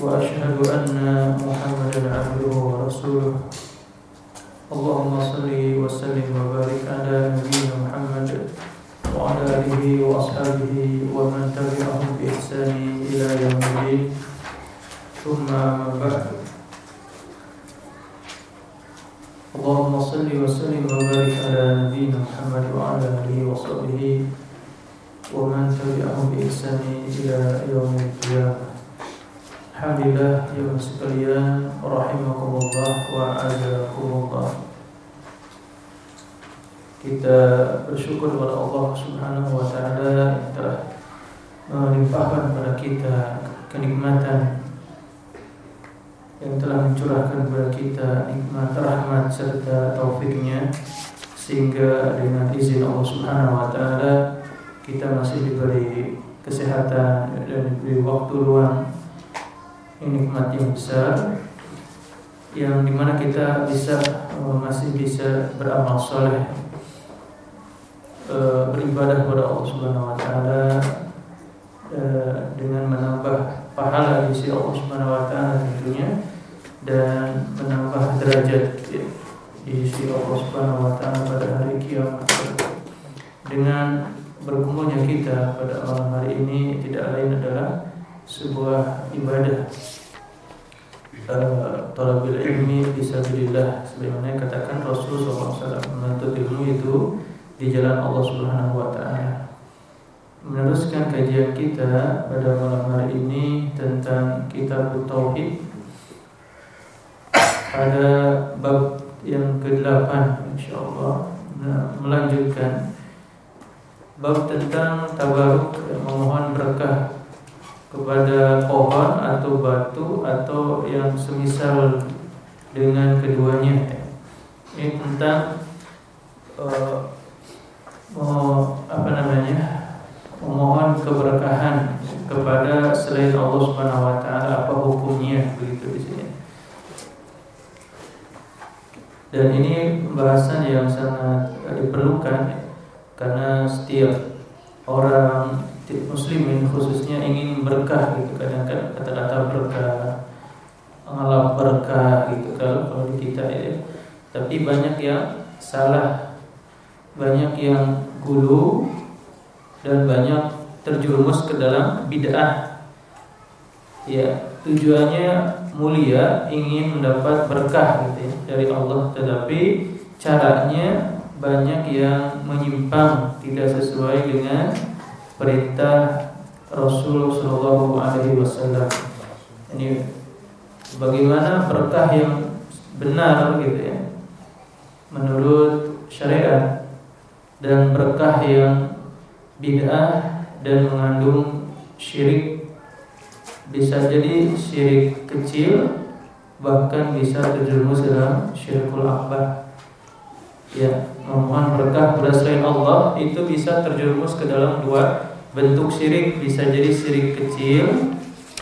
وأشهد أن محمدا عبده ورسوله. اللهم صل وسلم وبارك على نبينا محمد وعلى آله وأصحابه ومن تبعهم بإحسان إلى يوم الدين. ثم ما بعد. اللهم صل وسلم وبارك على نبينا محمد وعلى آله وصحبه ومن تبعهم باحسان الى يوم القيامه Alhamdulillah ya sekalian rahimakumullah wa azakumullah Kita bersyukur kepada Allah Subhanahu wa taala yang telah melimpahkan kepada kita kenikmatan yang telah mencurahkan kepada kita nikmat rahmat serta taufiknya sehingga dengan izin Allah Subhanahu wa taala kita masih diberi kesehatan dan diberi waktu luang ini nikmat yang besar yang di mana kita bisa masih bisa beramal soleh beribadah kepada Allah Subhanahu wa taala dengan menambah pahala di sisi Allah Subhanahu wa taala tentunya dan menambah derajat ya, di sisi Allah Subhanahu wa taala pada hari kiamat. Dengan berkumpulnya kita pada malam hari ini tidak lain adalah sebuah ibadah. Uh, talabil ilmi fisabilillah sebagaimana katakan Rasul SAW menuntut ilmu itu di jalan Allah Subhanahu wa taala. Meneruskan kajian kita pada malam hari ini tentang kitab Tauhid. Pada bab yang ke-8 insyaallah nah, melanjutkan bab tentang tabaruk memohon berkah kepada pohon atau batu atau yang semisal dengan keduanya. Ini tentang uh, apa namanya memohon keberkahan kepada selain Allah Subhanahu wa taala. Apa hukumnya? Begitu di sini. Dan ini pembahasan yang sangat diperlukan karena setiap orang muslimin khususnya ingin berkah gitu. Kadang kan kata-kata berkah ngalap berkah gitu kalau kalau di kita ya. Tapi banyak yang salah banyak yang gulu dan banyak terjerumus ke dalam bid'ah. Ya tujuannya mulia ingin mendapat berkah gitu ya, dari Allah. Tetapi caranya banyak yang menyimpang tidak sesuai dengan perintah Rasul Shallallahu Alaihi Wasallam. Ini bagaimana berkah yang benar gitu ya menurut syariat dan berkah yang bid'ah dan mengandung syirik. Bisa jadi syirik kecil bahkan bisa terjerumus dalam syirkul akbar ya memohon berkah kepada selain Allah itu bisa terjerumus ke dalam dua bentuk syirik. Bisa jadi syirik kecil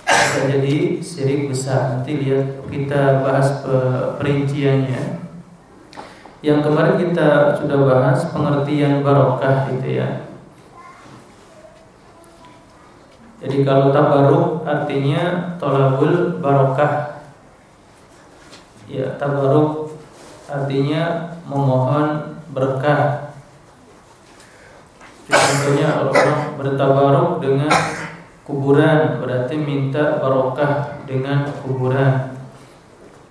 bisa jadi syirik besar. Nanti lihat kita bahas perinciannya. Yang kemarin kita sudah bahas pengertian barokah itu ya. Jadi kalau tabaruk artinya tolabul barokah. Ya, tabaruk artinya memohon berkah. Contohnya orang bertabaruk dengan kuburan berarti minta barokah dengan kuburan.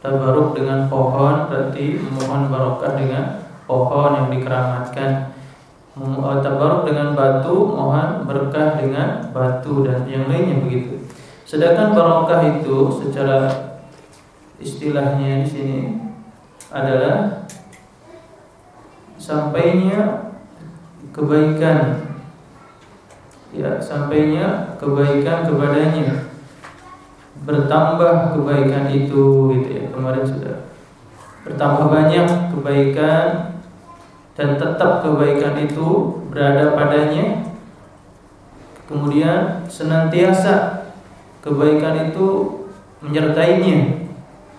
Tabaruk dengan pohon berarti memohon barokah dengan pohon yang dikeramatkan tabaruk dengan batu, mohon berkah dengan batu dan yang lainnya begitu. Sedangkan barokah itu secara istilahnya di sini adalah sampainya kebaikan. Ya sampainya kebaikan kepadanya. Bertambah kebaikan itu gitu ya. Kemarin sudah. Bertambah banyak kebaikan dan tetap kebaikan itu berada padanya. Kemudian senantiasa kebaikan itu menyertainya.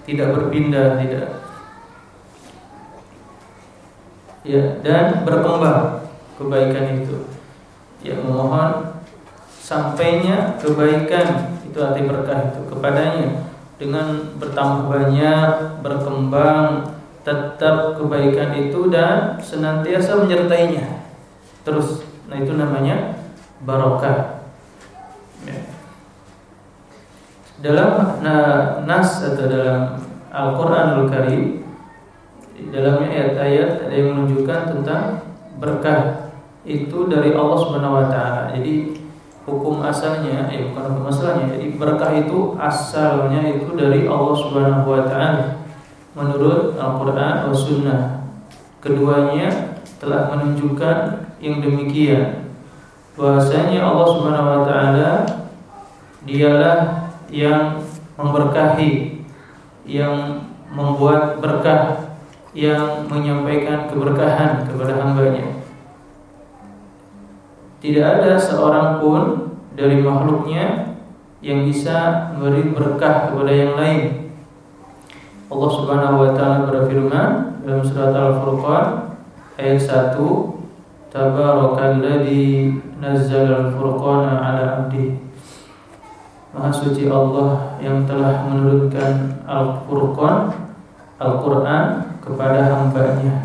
Tidak berpindah tidak ya dan berkembang kebaikan itu. Ya memohon sampainya kebaikan itu arti berkah itu kepadanya. Dengan bertambah banyak berkembang tetap kebaikan itu dan senantiasa menyertainya. Terus nah itu namanya barokah. Ya. dalam nah, nas atau dalam Al-Quranul Karim dalamnya ayat-ayat ada yang menunjukkan tentang berkah itu dari Allah Subhanahu wa taala. Jadi hukum asalnya ya bukan hukum asalnya. Jadi berkah itu asalnya itu dari Allah Subhanahu wa taala menurut Al-Qur'an dan Sunnah. Keduanya telah menunjukkan yang demikian bahwasanya Allah Subhanahu wa taala dialah yang memberkahi yang membuat berkah yang menyampaikan keberkahan kepada hambanya. Tidak ada seorang pun dari makhluknya yang bisa memberi berkah kepada yang lain. Allah Subhanahu wa taala berfirman dalam surat Al-Furqan ayat 1, Tabarakalladzi nazzala al-furqana 'ala 'abdihi. Maha suci Allah yang telah menurunkan Al-Furqan Al-Quran kepada hambanya.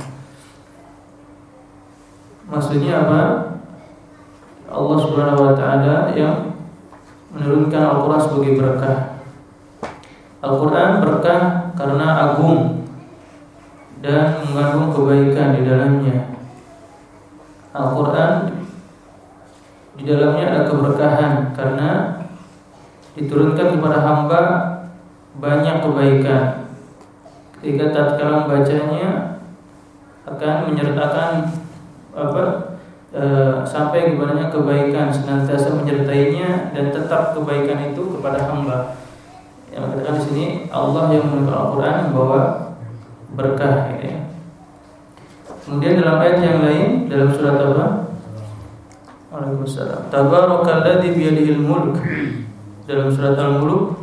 Maksudnya apa? Allah subhanahu wa ta'ala yang menurunkan Al-Quran sebagai berkah. Al-Quran berkah karena agung dan mengandung kebaikan di dalamnya. Al-Quran di dalamnya ada keberkahan karena diturunkan kepada hamba banyak kebaikan ketika tatkala membacanya akan menyertakan apa e, sampai kepadanya kebaikan senantiasa menyertainya dan tetap kebaikan itu kepada hamba. Yang katakan di sini Allah yang menurunkan Al-Qur'an membawa berkah ya. Kemudian dalam ayat yang lain dalam surat apa? Waalaikumsalam. Tabarakalladzi biyadihil mulk. Dalam surat Al-Mulk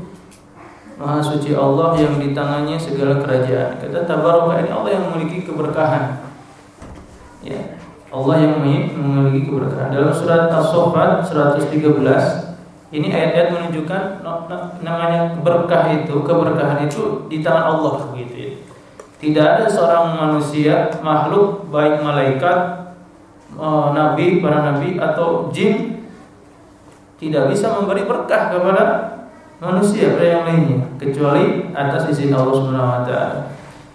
Maha suci Allah yang di tangannya segala kerajaan. Kata tabaraka ini Allah yang memiliki keberkahan. Ya. Allah yang memiliki keberkahan. Dalam surat As-Saffat 113 ini ayat-ayat menunjukkan namanya berkah itu, keberkahan itu di tangan Allah begitu ya. Tidak ada seorang manusia, makhluk baik malaikat, eh, nabi, para nabi atau jin tidak bisa memberi berkah kepada manusia pada yang lainnya kecuali atas izin Allah Subhanahu wa taala.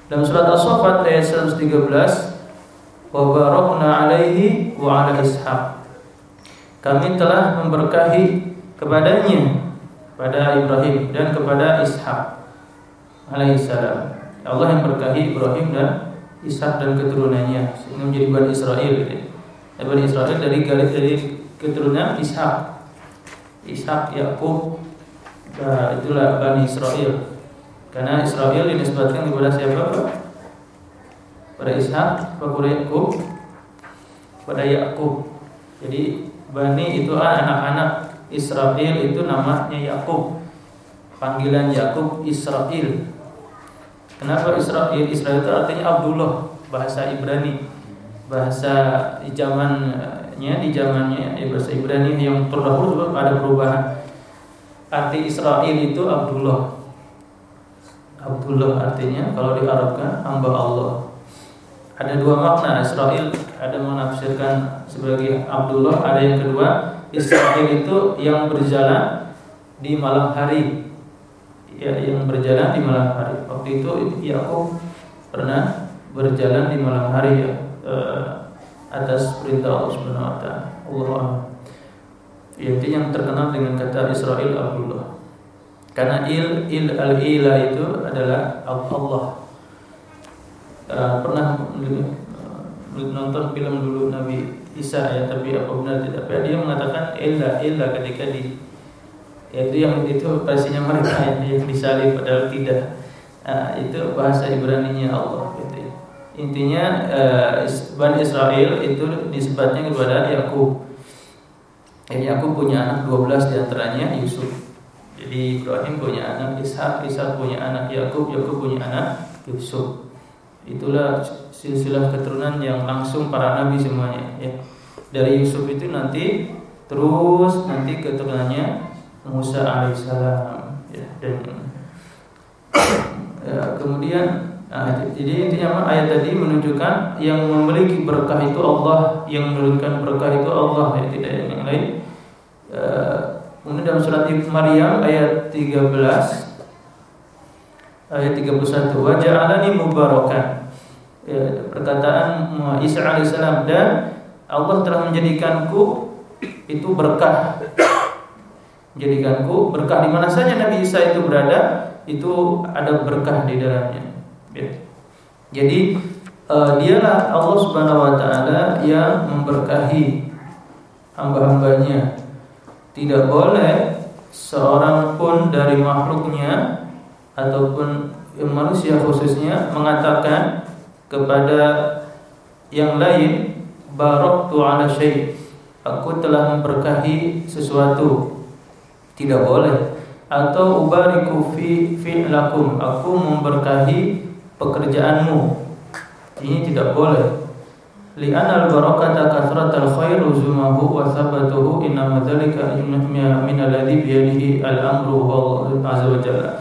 Dalam surat As-Saffat ayat 113, "Wa barakna 'alaihi wa 'ala Ishaq." Kami telah memberkahi kepadanya pada Ibrahim dan kepada Ishak alaihissalam. Allah yang berkahi Ibrahim dan Ishak dan keturunannya sehingga menjadi Bani Israel. Ya. Bani Israel dari garis dari keturunan Ishak. Ishak, Yakub, Nah, itulah Bani Israel. Karena Israel dinisbatkan kepada siapa Pak? Pada Ishak, pada Yakub, pada Yakub. Jadi Bani itu anak-anak Israel itu namanya Yakub. Panggilan Yakub Israel. Kenapa Israel? Israel itu artinya Abdullah, bahasa Ibrani. Bahasa zamannya di zamannya ya, bahasa Ibrani yang terdahulu ada perubahan arti Israel itu Abdullah. Abdullah artinya kalau diarabkan hamba Allah. Ada dua makna Israel, ada menafsirkan sebagai Abdullah, ada yang kedua Israel itu yang berjalan di malam hari. Ya, yang berjalan di malam hari. Waktu itu Yakub pernah berjalan di malam hari ya, eh, atas perintah Allah Subhanahu wa taala. Yaitu yang terkenal dengan kata Israel Abdullah. Karena il il al ila itu adalah Allah. Uh, pernah uh, nonton film dulu Nabi Isa ya, tapi apa benar tidak? Tapi dia mengatakan illa illa ketika di yaitu yang itu versinya mereka yang disalib padahal tidak nah, itu bahasa Ibrani-nya Allah gitu ya. intinya uh, Bani Israel itu disebutnya kepada Yakub dan Yakub punya anak 12 di antaranya Yusuf. Jadi Ibrahim punya anak Ishak Ishak punya anak Yakub Yakub punya anak Yusuf. Itulah silsilah keturunan yang langsung para nabi semuanya ya. Dari Yusuf itu nanti terus nanti keturunannya Musa alaihissalam ya, dan ya, kemudian nah, jadi intinya ayat tadi menunjukkan yang memiliki berkah itu Allah yang menurunkan berkah itu Allah ya tidak yang lain. Ya, kemudian dalam surat Maryam ayat 13 ayat 31 wa ja'alani mubarakan. Ya, perkataan Isa alaihissalam dan Allah telah menjadikanku itu berkah. Jadikanku berkah. Di mana saja Nabi Isa itu berada itu ada berkah di dalamnya. Ya. Jadi uh, dialah Allah Subhanahu wa taala yang memberkahi hamba-hambanya. Tidak boleh seorang pun dari makhluknya ataupun manusia khususnya mengatakan kepada yang lain baraktu ala syai' aku telah memberkahi sesuatu tidak boleh atau ubariku fi fi'lakum aku memberkahi pekerjaanmu. Ini tidak boleh. Li'an al barakata al khair uzumahu wa thabatuhu inna dzalika min alladhi bi yadihi al amru wallahu azza wa jalla.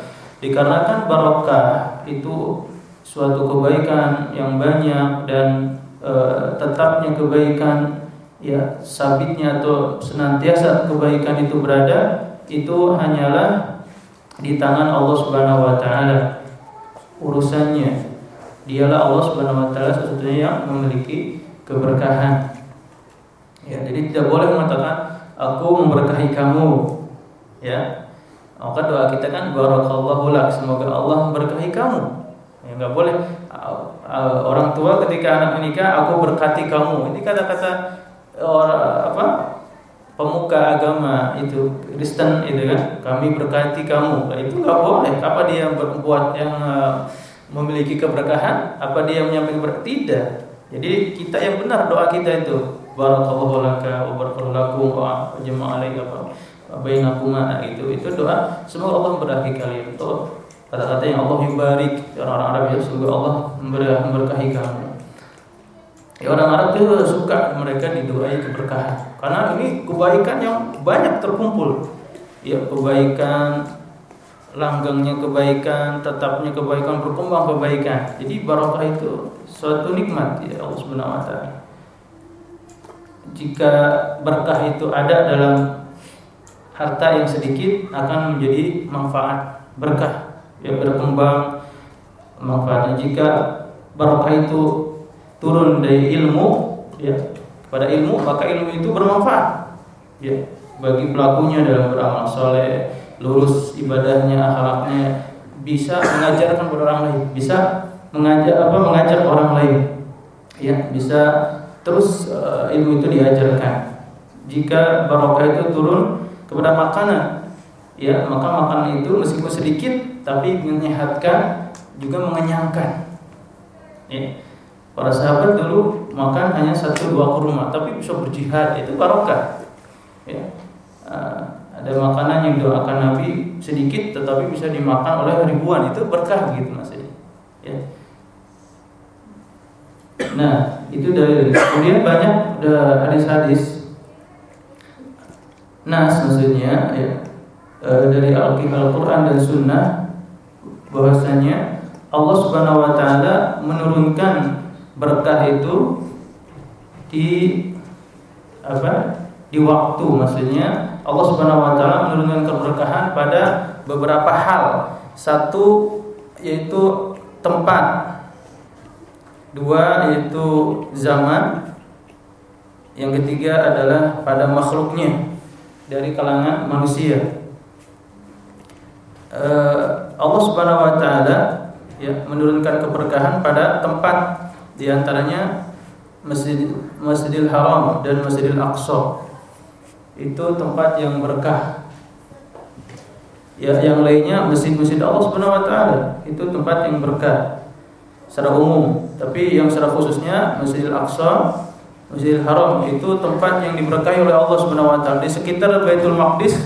Dikarenakan barakah itu suatu kebaikan yang banyak dan e, tetapnya kebaikan ya sabitnya atau senantiasa kebaikan itu berada itu hanyalah di tangan Allah Subhanahu wa taala urusannya. Dialah Allah Subhanahu wa taala sesungguhnya yang memiliki keberkahan. Ya, jadi tidak boleh mengatakan aku memberkahi kamu. Ya. Maka doa kita kan barakallahu lak, semoga Allah memberkahi kamu. Ya enggak boleh orang tua ketika anak menikah aku berkati kamu. Ini kata-kata orang apa? Pemuka agama itu Kristen itu kan kami berkati kamu. Nah, itu nggak boleh. Apa dia berbuat yang uh, memiliki keberkahan? Apa dia menyampaikan berkah tidak. Jadi kita yang benar doa kita itu. Barakallahu laka wa barakallahu lakum wa jama'a alaika bainakuma. Nah, itu itu doa. Semoga Allah memberkahi kalian. Itu kata-kata yang Allah yubarik orang-orang Arab ya semoga Allah memberkahi kamu Ya orang Arab itu suka mereka didoai keberkahan karena ini kebaikan yang banyak terkumpul. Ya kebaikan langgengnya kebaikan, tetapnya kebaikan, berkembang kebaikan. Jadi barokah itu suatu nikmat ya Allah Subhanahu wa taala. Jika berkah itu ada dalam harta yang sedikit akan menjadi manfaat berkah ya berkembang manfaatnya jika barokah itu turun dari ilmu ya pada ilmu maka ilmu itu bermanfaat ya bagi pelakunya dalam beramal soleh lurus ibadahnya akhlaknya bisa mengajarkan kepada orang lain bisa mengajar apa mengajak orang lain ya bisa terus uh, ilmu itu diajarkan. Jika barokah itu turun kepada makanan ya maka makanan itu meskipun sedikit tapi menyehatkan juga mengenyangkan ya Para sahabat dulu makan hanya satu dua kurma, tapi bisa berjihad itu barokah. Ya. Uh, ada makanan yang doakan Nabi sedikit, tetapi bisa dimakan oleh ribuan itu berkah gitu maksudnya. Ya. Nah itu dari kemudian banyak hadis-hadis nas maksudnya ya uh, dari Al-Quran dan Sunnah bahwasanya Allah Subhanahu Wa Taala menurunkan berkah itu di apa di waktu maksudnya Allah Subhanahu wa taala menurunkan keberkahan pada beberapa hal. Satu yaitu tempat. Dua yaitu zaman. Yang ketiga adalah pada makhluknya dari kalangan manusia. Eh, Allah Subhanahu wa taala ya menurunkan keberkahan pada tempat di antaranya Masjid Masjidil Haram dan Masjidil Aqsa. Itu tempat yang berkah. Ya, yang lainnya masjid-masjid Allah Subhanahu wa taala itu tempat yang berkah secara umum, tapi yang secara khususnya Masjidil Aqsa, Masjidil Haram itu tempat yang diberkahi oleh Allah Subhanahu wa taala. Di sekitar Baitul Maqdis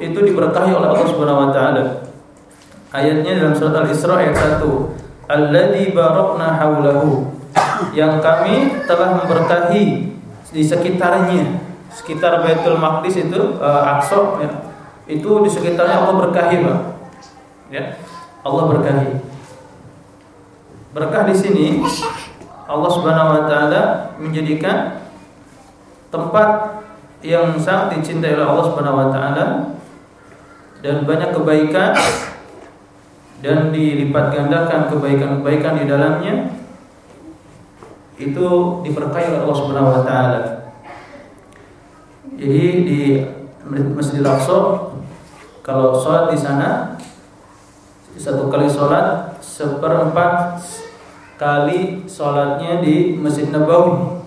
itu diberkahi oleh Allah Subhanahu wa taala. Ayatnya dalam surat Al-Isra ayat 1. Alladzi barakna haulahu. Yang kami telah memberkahi di sekitarnya. Sekitar Baitul Maqdis itu uh, Aqsa ya itu di sekitarnya Allah berkahi, Pak. Ya. Allah berkahi. Berkah di sini Allah Subhanahu wa taala menjadikan tempat yang sangat dicintai oleh Allah Subhanahu wa taala dan banyak kebaikan dan dilipat gandakan kebaikan-kebaikan di dalamnya itu diberkahi oleh Allah Subhanahu wa taala. Jadi di Masjidil Aqsa kalau sholat di sana satu kali sholat seperempat kali sholatnya di Masjid Nabawi.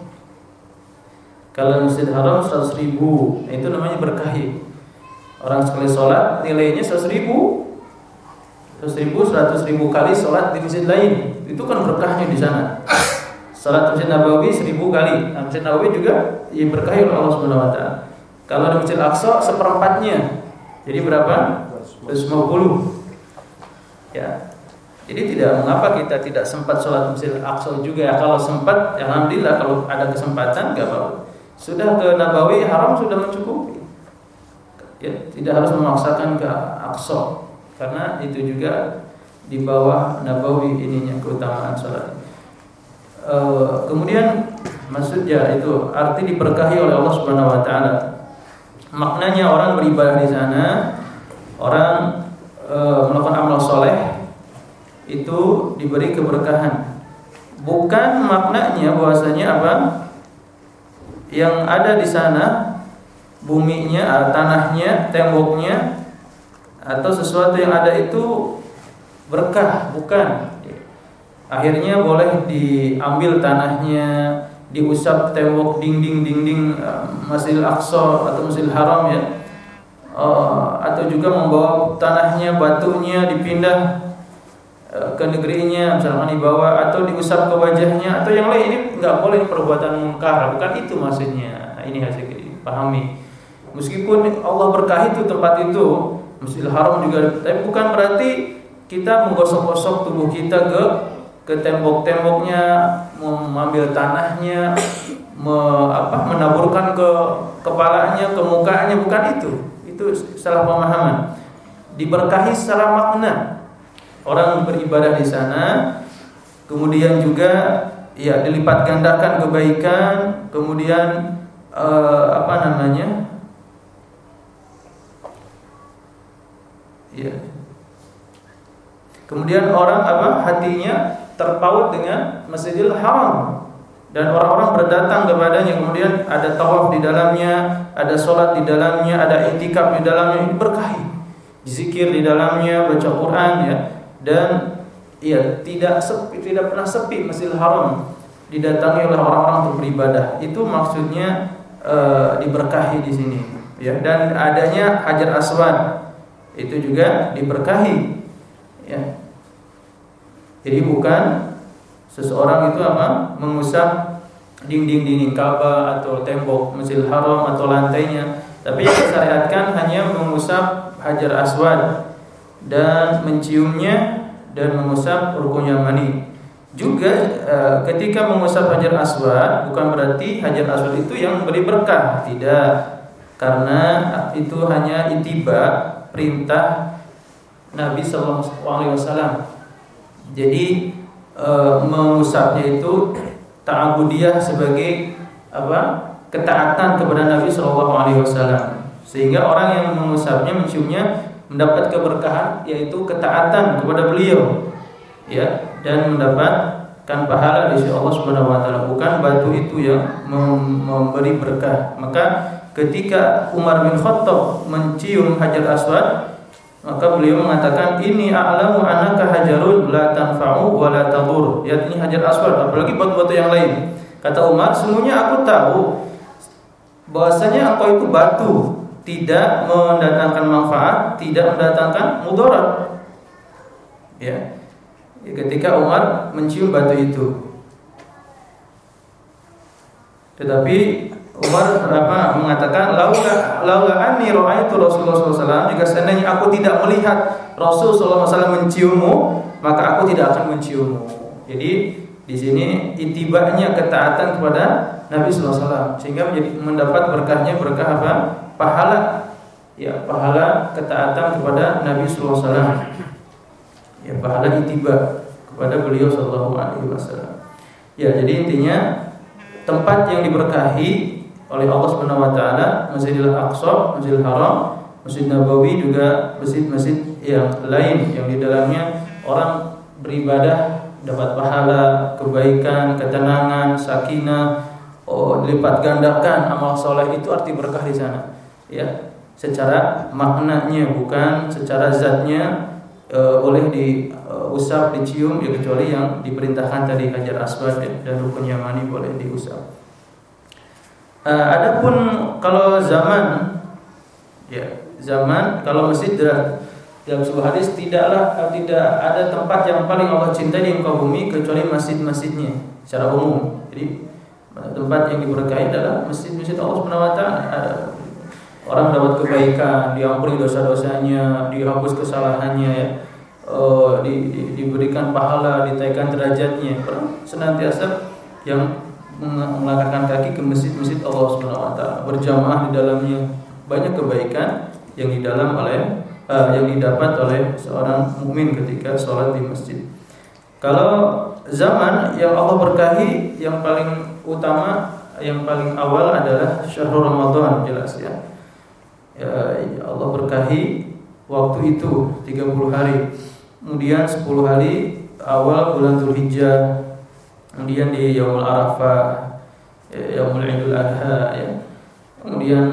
Kalau Masjid Haram 100 ribu, nah, itu namanya berkahi. Orang sekali sholat nilainya 100 ribu, 100 ribu, 100 ribu kali sholat di masjid lain. Itu kan berkahnya di sana. Sholat Masjid Nabawi 1000 kali. Nah, Masjid Nabawi juga yang berkahi oleh Allah Subhanahu wa taala. Kalau di Masjid Aqsa seperempatnya jadi berapa? 150. Ya. Jadi tidak mengapa kita tidak sempat sholat Masjid Aqsa juga. Kalau sempat, ya alhamdulillah kalau ada kesempatan nggak apa-apa. Sudah ke Nabawi Haram sudah mencukupi. Ya, tidak harus memaksakan ke Aqsa karena itu juga di bawah Nabawi ininya keutamaan sholat. E, kemudian maksudnya itu arti diberkahi oleh Allah Subhanahu Wa Taala maknanya orang beribadah di sana, orang e, melakukan amal soleh itu diberi keberkahan. Bukan maknanya bahwasanya apa yang ada di sana buminya, tanahnya, temboknya atau sesuatu yang ada itu berkah, bukan. Akhirnya boleh diambil tanahnya, diusap tembok dinding-dinding uh, Masjidil Aqsa atau Masjidil Haram ya. Uh, atau juga membawa tanahnya batunya dipindah uh, ke negerinya misalkan dibawa atau diusap ke wajahnya atau yang lain. Ini nggak boleh perbuatan mungkar bukan itu maksudnya. Nah, ini hasil dipahami. Meskipun Allah berkah itu tempat itu Masjidil Haram juga tapi bukan berarti kita menggosok-gosok tubuh kita ke ke tembok-temboknya, mengambil tanahnya, me, apa, menaburkan ke kepalanya, ke mukanya, bukan itu. Itu salah pemahaman. Diberkahi secara makna. Orang beribadah di sana, kemudian juga ya dilipat gandakan kebaikan, kemudian eh, apa namanya? Ya. Kemudian orang apa? Hatinya terpaut dengan Masjidil Haram dan orang-orang berdatang kepadanya kemudian ada tawaf di dalamnya, ada sholat di dalamnya, ada itikaf di dalamnya ini berkahi. Zikir di dalamnya, baca Quran ya dan ya tidak sepi, tidak pernah sepi Masjidil Haram didatangi oleh orang-orang untuk beribadah. Itu maksudnya e, diberkahi di sini ya dan adanya Hajar Aswad itu juga diberkahi ya jadi bukan seseorang itu apa? Mengusap dinding-dinding Ka'bah atau tembok Masjidil Haram atau lantainya, tapi yang disyariatkan hanya mengusap Hajar Aswad dan menciumnya dan mengusap rukun Yamani. Juga e, ketika mengusap Hajar Aswad bukan berarti Hajar Aswad itu yang beri berkah, tidak. Karena itu hanya itiba perintah Nabi sallallahu alaihi wasallam jadi e, mengusapnya itu ta'abudiyah sebagai apa? ketaatan kepada Nabi Shallallahu alaihi wasallam. Sehingga orang yang mengusapnya menciumnya mendapat keberkahan yaitu ketaatan kepada beliau. Ya, dan mendapatkan pahala di sisi Allah Subhanahu wa taala, bukan batu itu yang memberi berkah. Maka ketika Umar bin Khattab mencium Hajar Aswad, maka beliau mengatakan ini a'lamu anaka hajarun la tanfa'u wa la tadur. Ya ini hajar aswad apalagi batu-batu yang lain. Kata Umar, semuanya aku tahu bahwasanya engkau itu batu tidak mendatangkan manfaat, tidak mendatangkan mudarat. Ya. Ketika Umar mencium batu itu. Tetapi Umar apa mengatakan laula laula anni raaitu Rasulullah SAW jika seandainya aku tidak melihat Rasul SAW menciummu maka aku tidak akan menciummu. Jadi di sini itibanya ketaatan kepada Nabi SAW sehingga menjadi mendapat berkahnya berkah apa? Pahala. Ya pahala ketaatan kepada Nabi SAW ya pahala itiba kepada beliau Sallallahu Alaihi Wasallam. Ya jadi intinya tempat yang diberkahi oleh Allah Subhanahu wa taala, Masjidil Aqsa, Masjidil Haram, Masjid Nabawi juga masjid-masjid yang lain yang di dalamnya orang beribadah dapat pahala, kebaikan, ketenangan, sakinah, oh dilipat gandakan amal soleh itu arti berkah di sana. Ya, secara maknanya bukan secara zatnya e, boleh diusap, e, dicium ya kecuali yang diperintahkan tadi hajar aswad dan rukun yamani boleh diusap. Uh, adapun kalau zaman ya zaman kalau masjid dalam sebuah hadis tidaklah uh, tidak ada tempat yang paling Allah cintai di muka bumi kecuali masjid-masjidnya secara umum. Jadi tempat yang diberkahi adalah masjid-masjid Allah Subhanahu wa. Orang dapat kebaikan, diampuni dosa-dosanya, dihapus kesalahannya ya. Uh, di, di, diberikan pahala, ditaikkan derajatnya. Senantiasa yang melangkahkan kaki ke masjid-masjid Allah Subhanahu wa taala, berjamaah di dalamnya banyak kebaikan yang di dalam oleh uh, yang didapat oleh seorang mukmin ketika sholat di masjid. Kalau zaman yang Allah berkahi yang paling utama yang paling awal adalah syahrul Ramadan jelas ya. ya Allah berkahi waktu itu 30 hari. Kemudian 10 hari awal bulan Dzulhijjah kemudian di Yaumul Arafah, ya, Yaumul Idul Adha ya. Kemudian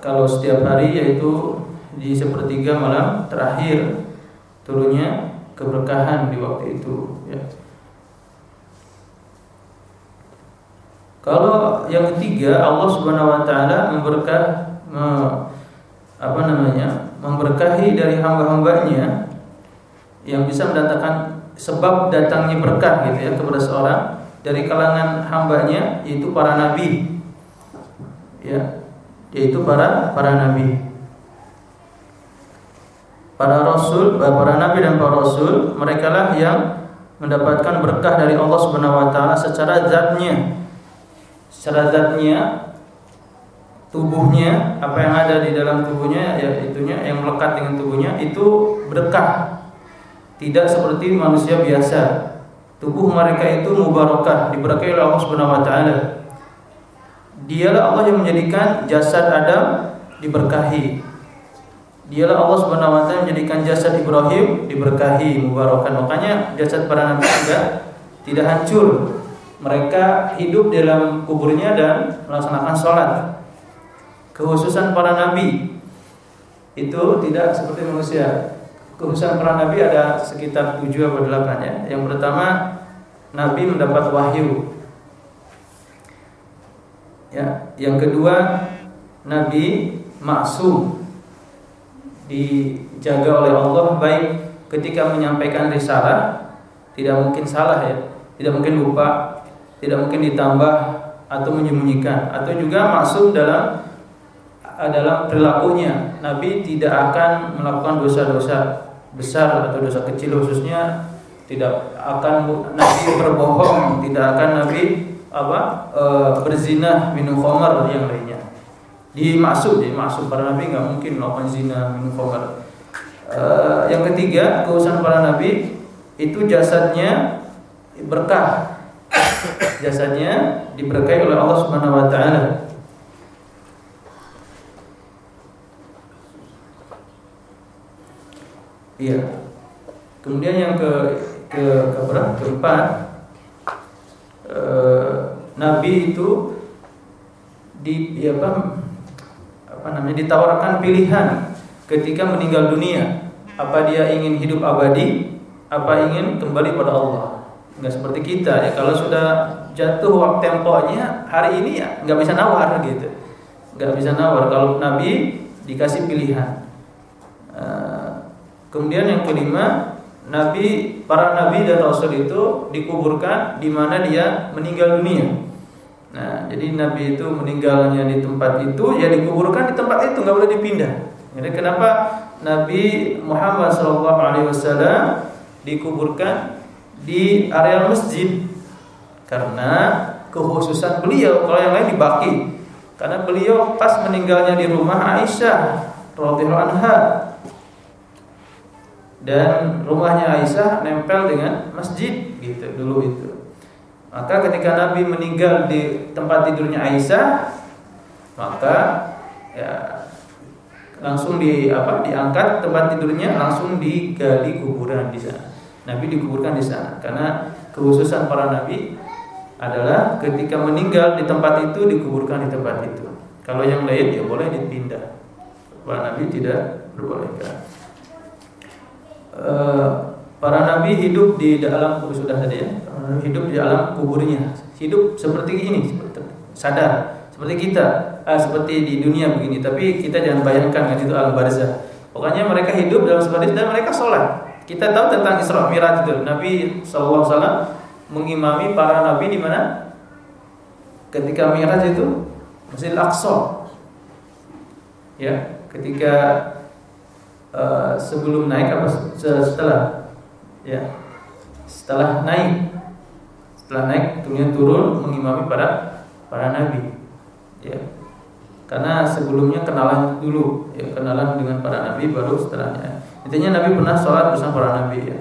kalau setiap hari yaitu di sepertiga malam terakhir turunnya keberkahan di waktu itu ya. Kalau yang ketiga Allah Subhanahu wa taala memberkah me, apa namanya? memberkahi dari hamba-hambanya yang bisa mendatangkan sebab datangnya berkah gitu ya kepada seorang dari kalangan hambanya yaitu para nabi. Ya yaitu para para nabi. Para rasul para nabi dan para rasul mereka lah yang mendapatkan berkah dari Allah Subhanahu wa taala secara zatnya. Secara zatnya tubuhnya apa yang ada di dalam tubuhnya ya itunya yang melekat dengan tubuhnya itu berkah. Tidak seperti manusia biasa tubuh mereka itu mubarakah diberkahi oleh Allah Subhanahu wa taala. Dialah Allah yang menjadikan jasad Adam diberkahi. Dialah Allah Subhanahu wa taala menjadikan jasad Ibrahim diberkahi, mubarakah. Makanya jasad para nabi juga tidak hancur. Mereka hidup dalam kuburnya dan melaksanakan sholat. Kehususan para nabi itu tidak seperti manusia kekhususan para nabi ada sekitar tujuh atau delapan ya. Yang pertama nabi mendapat wahyu. Ya, yang kedua nabi maksum dijaga oleh Allah baik ketika menyampaikan risalah tidak mungkin salah ya, tidak mungkin lupa, tidak mungkin ditambah atau menyembunyikan atau juga masuk dalam dalam perilakunya Nabi tidak akan melakukan dosa-dosa besar atau dosa kecil khususnya tidak akan Nabi berbohong, tidak akan Nabi apa e, berzina, minum khamar yang lainnya. Dimaksud, dimaksud para Nabi nggak mungkin melakukan zina, minum khamar. E, yang ketiga, keusahan para Nabi itu jasadnya berkah. Jasadnya diberkahi oleh Allah Subhanahu wa taala. Iya. Kemudian yang ke ke ke berapa? Keempat, e, Nabi itu di ya apa apa namanya ditawarkan pilihan ketika meninggal dunia. Apa dia ingin hidup abadi? Apa ingin kembali pada Allah? Enggak seperti kita ya. Kalau sudah jatuh waktu temponya hari ini ya nggak bisa nawar gitu. Nggak bisa nawar. Kalau Nabi dikasih pilihan. Uh, kemudian yang kelima, nabi para nabi dan rasul itu dikuburkan di mana dia meninggal dunia. Nah, jadi nabi itu meninggalnya di tempat itu, ya dikuburkan di tempat itu, nggak boleh dipindah. Jadi kenapa Nabi Muhammad SAW dikuburkan di area masjid? Karena kekhususan beliau. Kalau yang lain dibaki, karena beliau pas meninggalnya di rumah Aisyah radhiyallahu anha dan rumahnya Aisyah nempel dengan masjid gitu dulu itu. Maka ketika Nabi meninggal di tempat tidurnya Aisyah, maka ya langsung di apa diangkat tempat tidurnya langsung digali kuburan di sana. Nabi dikuburkan di sana karena kekhususan para nabi adalah ketika meninggal di tempat itu dikuburkan di tempat itu. Kalau yang lain ya boleh dipindah. Para nabi tidak berbolehkan. E, para nabi hidup di dalam sudah tadi ya, hidup di dalam kuburnya. Hidup seperti ini, seperti sadar seperti kita, ah, seperti di dunia begini. Tapi kita jangan bayangkan kan itu alam barzah. Pokoknya mereka hidup dalam seperti dan mereka sholat. Kita tahu tentang Isra Mi'raj itu. Nabi Wasallam mengimami para nabi di mana? Ketika Mi'raj itu Masjid Al-Aqsa. Ya, ketika uh, sebelum naik apa? Setelah. Ya. Setelah naik. Setelah naik kemudian turun mengimami para para nabi. Ya. Karena sebelumnya kenalan dulu. Ya kenalan dengan para nabi baru setelahnya. Intinya nabi pernah sholat bersama para nabi ya.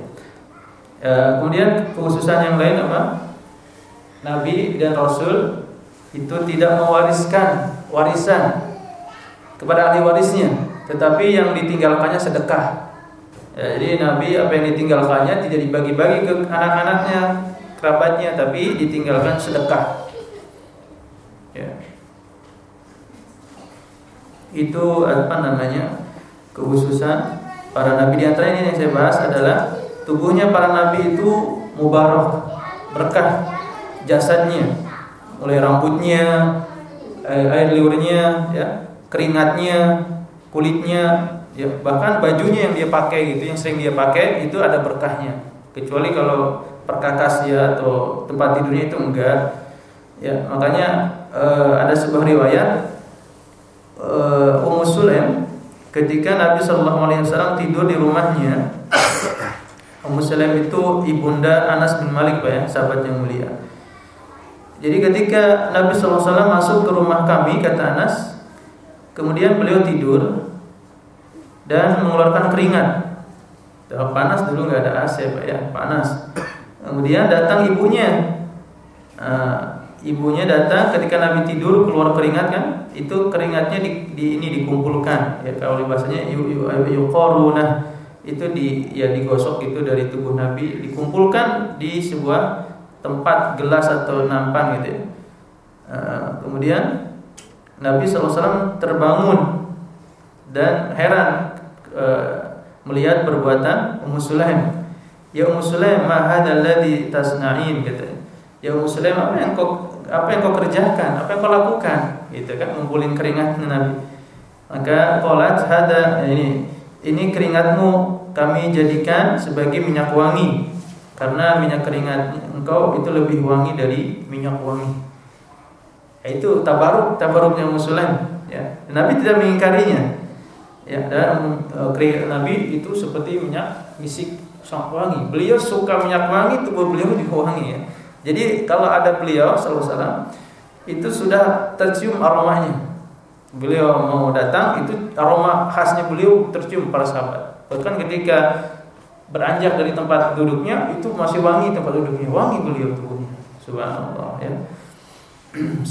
Ya, kemudian kekhususan yang lain apa? Nabi dan Rasul itu tidak mewariskan warisan kepada ahli warisnya, tetapi yang ditinggalkannya sedekah. Ya, jadi Nabi apa yang ditinggalkannya tidak dibagi-bagi ke anak-anaknya, kerabatnya, tapi ditinggalkan sedekah. Ya. Itu apa namanya? kekhususan para nabi di antara ini yang saya bahas adalah tubuhnya para nabi itu mubarak, berkah jasadnya, mulai rambutnya, air liurnya, ya, keringatnya, kulitnya, ya, bahkan bajunya yang dia pakai gitu, yang sering dia pakai itu ada berkahnya. Kecuali kalau perkakas ya atau tempat tidurnya itu enggak. Ya, makanya eh, ada sebuah riwayat eh, Ummu Sulaim ketika Nabi Shallallahu Alaihi Wasallam tidur di rumahnya Ummu Sulaim itu ibunda Anas bin Malik Pak ya, sahabat yang mulia. Jadi ketika Nabi SAW masuk ke rumah kami kata Anas, kemudian beliau tidur dan mengeluarkan keringat. Panas dulu nggak ada AC Pak ya, panas. Kemudian datang ibunya. Nah, ibunya datang ketika Nabi tidur keluar keringat kan, itu keringatnya di, di ini dikumpulkan ya kalau bahasanya yuqaruna itu di ya digosok itu dari tubuh Nabi dikumpulkan di sebuah tempat gelas atau nampan gitu ya. Uh, kemudian Nabi SAW terbangun dan heran uh, melihat perbuatan Ummu Sulaim. Ya Ummu Sulaim, ma hadzal ladzi tasna'in gitu. Ya Ummu Sulaim, apa yang kau apa yang kau kerjakan? Apa yang kau lakukan? Gitu kan ngumpulin keringat Nabi. Maka qalat hada ini ini keringatmu kami jadikan sebagai minyak wangi karena minyak keringat engkau itu lebih wangi dari minyak wangi. Itu tabaruk tabaruknya Muslim ya. Nabi tidak mengingkarinya. Ya, dan keringat Nabi itu seperti minyak misik sangat wangi. Beliau suka minyak wangi, tubuh beliau juga wangi ya. Jadi kalau ada beliau wasallam itu sudah tercium aromanya beliau mau datang itu aroma khasnya beliau tercium para sahabat. Bahkan ketika beranjak dari tempat duduknya itu masih wangi tempat duduknya, wangi beliau tubuhnya. Subhanallah ya.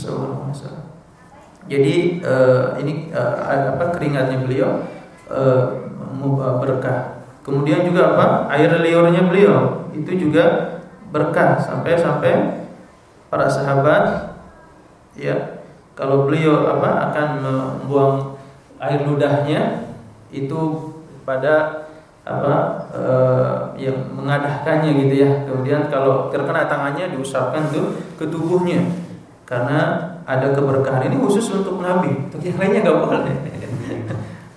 Jadi uh, ini uh, apa keringatnya beliau uh, berkah. Kemudian juga apa? Air liurnya beliau itu juga berkah sampai sampai para sahabat ya kalau beliau apa akan membuang air ludahnya itu pada apa yang mengadahkannya gitu ya. Kemudian kalau terkena tangannya diusapkan tuh ke tubuhnya karena ada keberkahan ini khusus untuk Nabi. Untuk yang lainnya nggak boleh.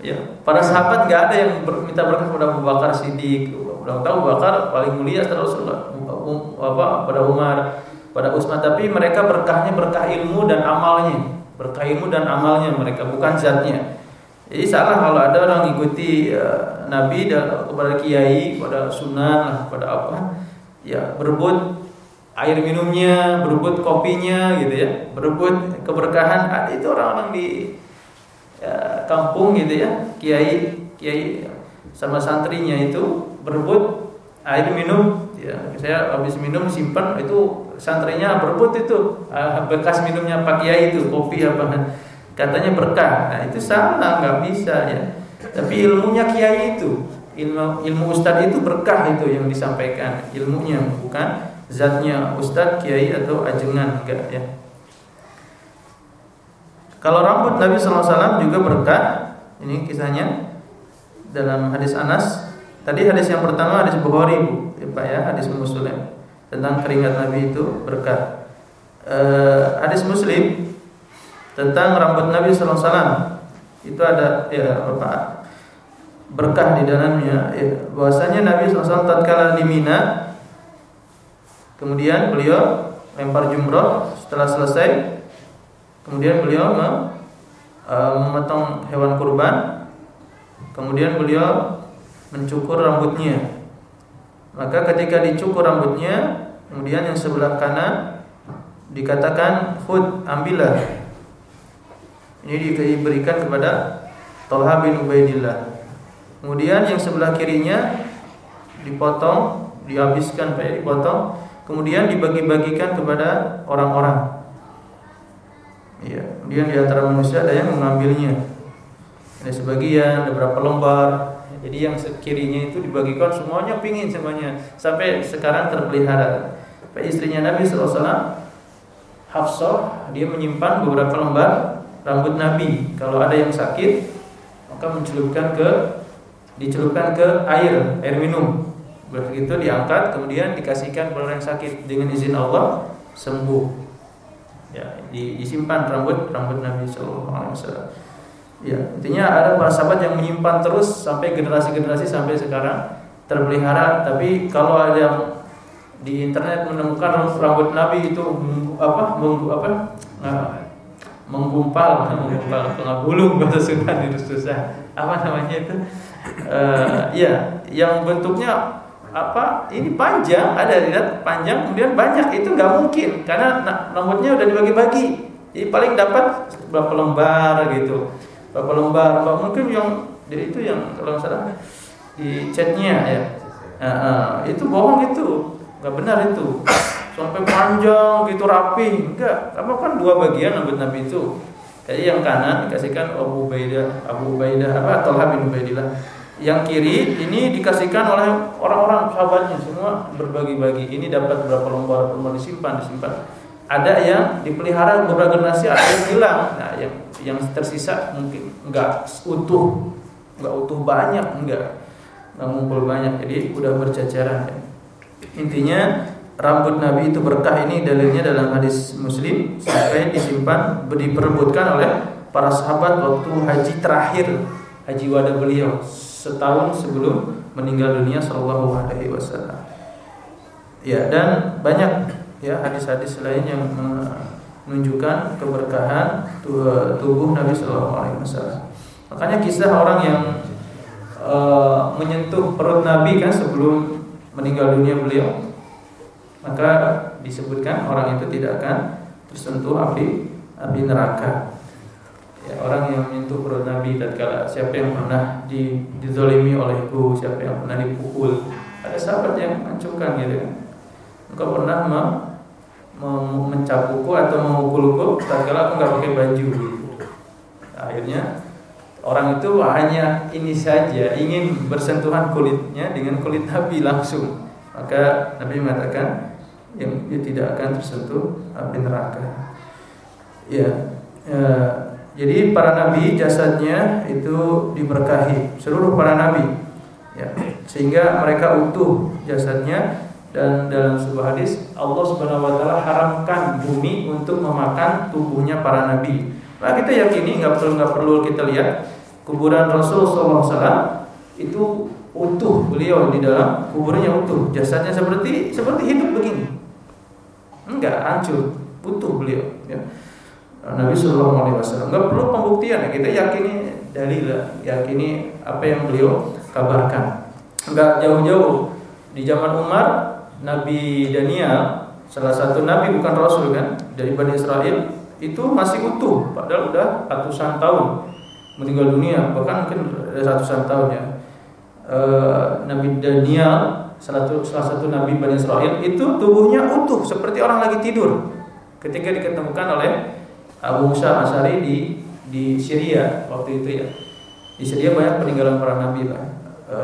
Ya, para sahabat nggak ada yang minta berkah kepada Abu Bakar Siddiq. Udah tahu Abu Bakar paling mulia setelah Rasulullah. Um, apa pada Umar, pada Utsman, tapi mereka berkahnya berkah ilmu dan amalnya. Berkah ilmu dan amalnya mereka bukan zatnya. Jadi salah kalau ada orang ikuti uh, Nabi dan kepada kiai, pada sunnah, pada apa, ya berebut air minumnya, berebut kopinya, gitu ya, berebut keberkahan. Ada itu orang-orang di ya, kampung gitu ya. Kiai kiai sama santrinya itu berebut air minum. Ya saya habis minum simpan itu santrinya berebut itu. Uh, bekas minumnya pak kiai itu kopi apa. Katanya berkah. Nah itu salah nggak bisa ya. Tapi ilmunya kiai itu ilmu ilmu ustad itu berkah itu yang disampaikan. Ilmunya bukan zatnya ustad kiai atau ajengan enggak ya kalau rambut Nabi SAW juga berkah. Ini kisahnya dalam hadis Anas. Tadi hadis yang pertama hadis Bukhari Bu, ya, Pak ya, hadis Muslim tentang keringat Nabi itu berkah. E, hadis Muslim tentang rambut Nabi SAW itu ada ya apa berkah di dalamnya. Ya, bahwasanya Nabi SAW tatkala di Mina, kemudian beliau lempar jumroh setelah selesai Kemudian beliau uh, memotong hewan kurban. Kemudian beliau mencukur rambutnya. Maka ketika dicukur rambutnya, kemudian yang sebelah kanan dikatakan khud ambillah. Ini diberikan kepada Tolha bin Ubaidillah. Kemudian yang sebelah kirinya dipotong, dihabiskan dipotong, kemudian dibagi-bagikan kepada orang-orang. Ya, kemudian di antara manusia ada yang mengambilnya. Ada sebagian, ada berapa lembar. Jadi yang sekirinya itu dibagikan semuanya pingin semuanya sampai sekarang terpelihara. Pak istrinya Nabi SAW Hafsah dia menyimpan beberapa lembar rambut Nabi. Kalau ada yang sakit maka mencelupkan ke dicelupkan ke air, air minum. Begitu diangkat kemudian dikasihkan kepada orang yang sakit. Dengan izin Allah sembuh. Ya disimpan rambut rambut Nabi Shallallahu Alaihi Wasallam. Ya intinya ada para sahabat yang menyimpan terus sampai generasi-generasi sampai sekarang terpelihara. Tapi kalau ada yang di internet menemukan rambut Nabi itu apa menggu, apa? Nah, menggumpal menggumpal pengabulung bahasa Sunda itu susah apa namanya itu? Uh, ya yang bentuknya apa ini panjang ada lihat panjang kemudian banyak itu nggak mungkin karena rambutnya udah dibagi-bagi. Jadi paling dapat berapa lembar gitu berapa lembar Mbak mungkin yang jadi itu yang kalau salah di chatnya ya. Nah, itu bohong itu nggak benar itu. Sampai panjang gitu rapi enggak apa kan dua bagian rambut nabi itu. Jadi yang kanan dikasihkan Abu Ubaidah Abu Ubaidah apa Talha bin Ubaidillah yang kiri ini dikasihkan oleh orang-orang sahabatnya semua berbagi-bagi. Ini dapat berapa lembar lembar disimpan disimpan. Ada yang dipelihara beberapa generasi ada yang hilang. Nah yang yang tersisa mungkin enggak utuh enggak utuh banyak enggak ngumpul banyak. Jadi udah berceceran ya. intinya rambut Nabi itu berkah. Ini dalilnya dalam hadis Muslim sampai disimpan diperebutkan oleh para sahabat waktu haji terakhir haji wada beliau setahun sebelum meninggal dunia Shallallahu Alaihi Wasallam. Ya dan banyak ya hadis-hadis lain yang menunjukkan keberkahan tubuh Nabi Shallallahu Alaihi Wasallam. Makanya kisah orang yang uh, menyentuh perut Nabi kan sebelum meninggal dunia beliau, maka disebutkan orang itu tidak akan tersentuh api api neraka ya, orang yang menyentuh perut Nabi tatkala siapa yang pernah di, olehku siapa yang pernah dipukul. Ada sahabat yang mengancurkan gitu kan. Engkau pernah me, me, mencapukku atau memukulku tatkala aku nggak pakai baju gitu. akhirnya orang itu hanya ini saja ingin bersentuhan kulitnya dengan kulit Nabi langsung. Maka Nabi mengatakan yang dia tidak akan tersentuh api neraka. Ya, ya jadi para nabi jasadnya itu diberkahi seluruh para nabi ya sehingga mereka utuh jasadnya dan dalam sebuah hadis Allah Subhanahu wa taala haramkan bumi untuk memakan tubuhnya para nabi. Nah kita yakini nggak perlu nggak perlu kita lihat kuburan Rasul SAW itu utuh beliau di dalam kuburnya utuh jasadnya seperti seperti hidup begini enggak hancur utuh beliau ya. Nabi Shallallahu Alaihi Wasallam. Nggak perlu pembuktian ya kita yakini dalil yakini apa yang beliau kabarkan. Nggak jauh-jauh di zaman Umar Nabi Daniel salah satu nabi bukan rasul kan dari Bani Israel itu masih utuh padahal udah ratusan tahun meninggal dunia bahkan mungkin ratusan tahun ya. E, Nabi Daniel salah satu salah satu nabi Bani Israel itu tubuhnya utuh seperti orang lagi tidur. Ketika diketemukan oleh Abu Musa Asyari di di Syria waktu itu ya. Di Syria banyak peninggalan para nabi lah e,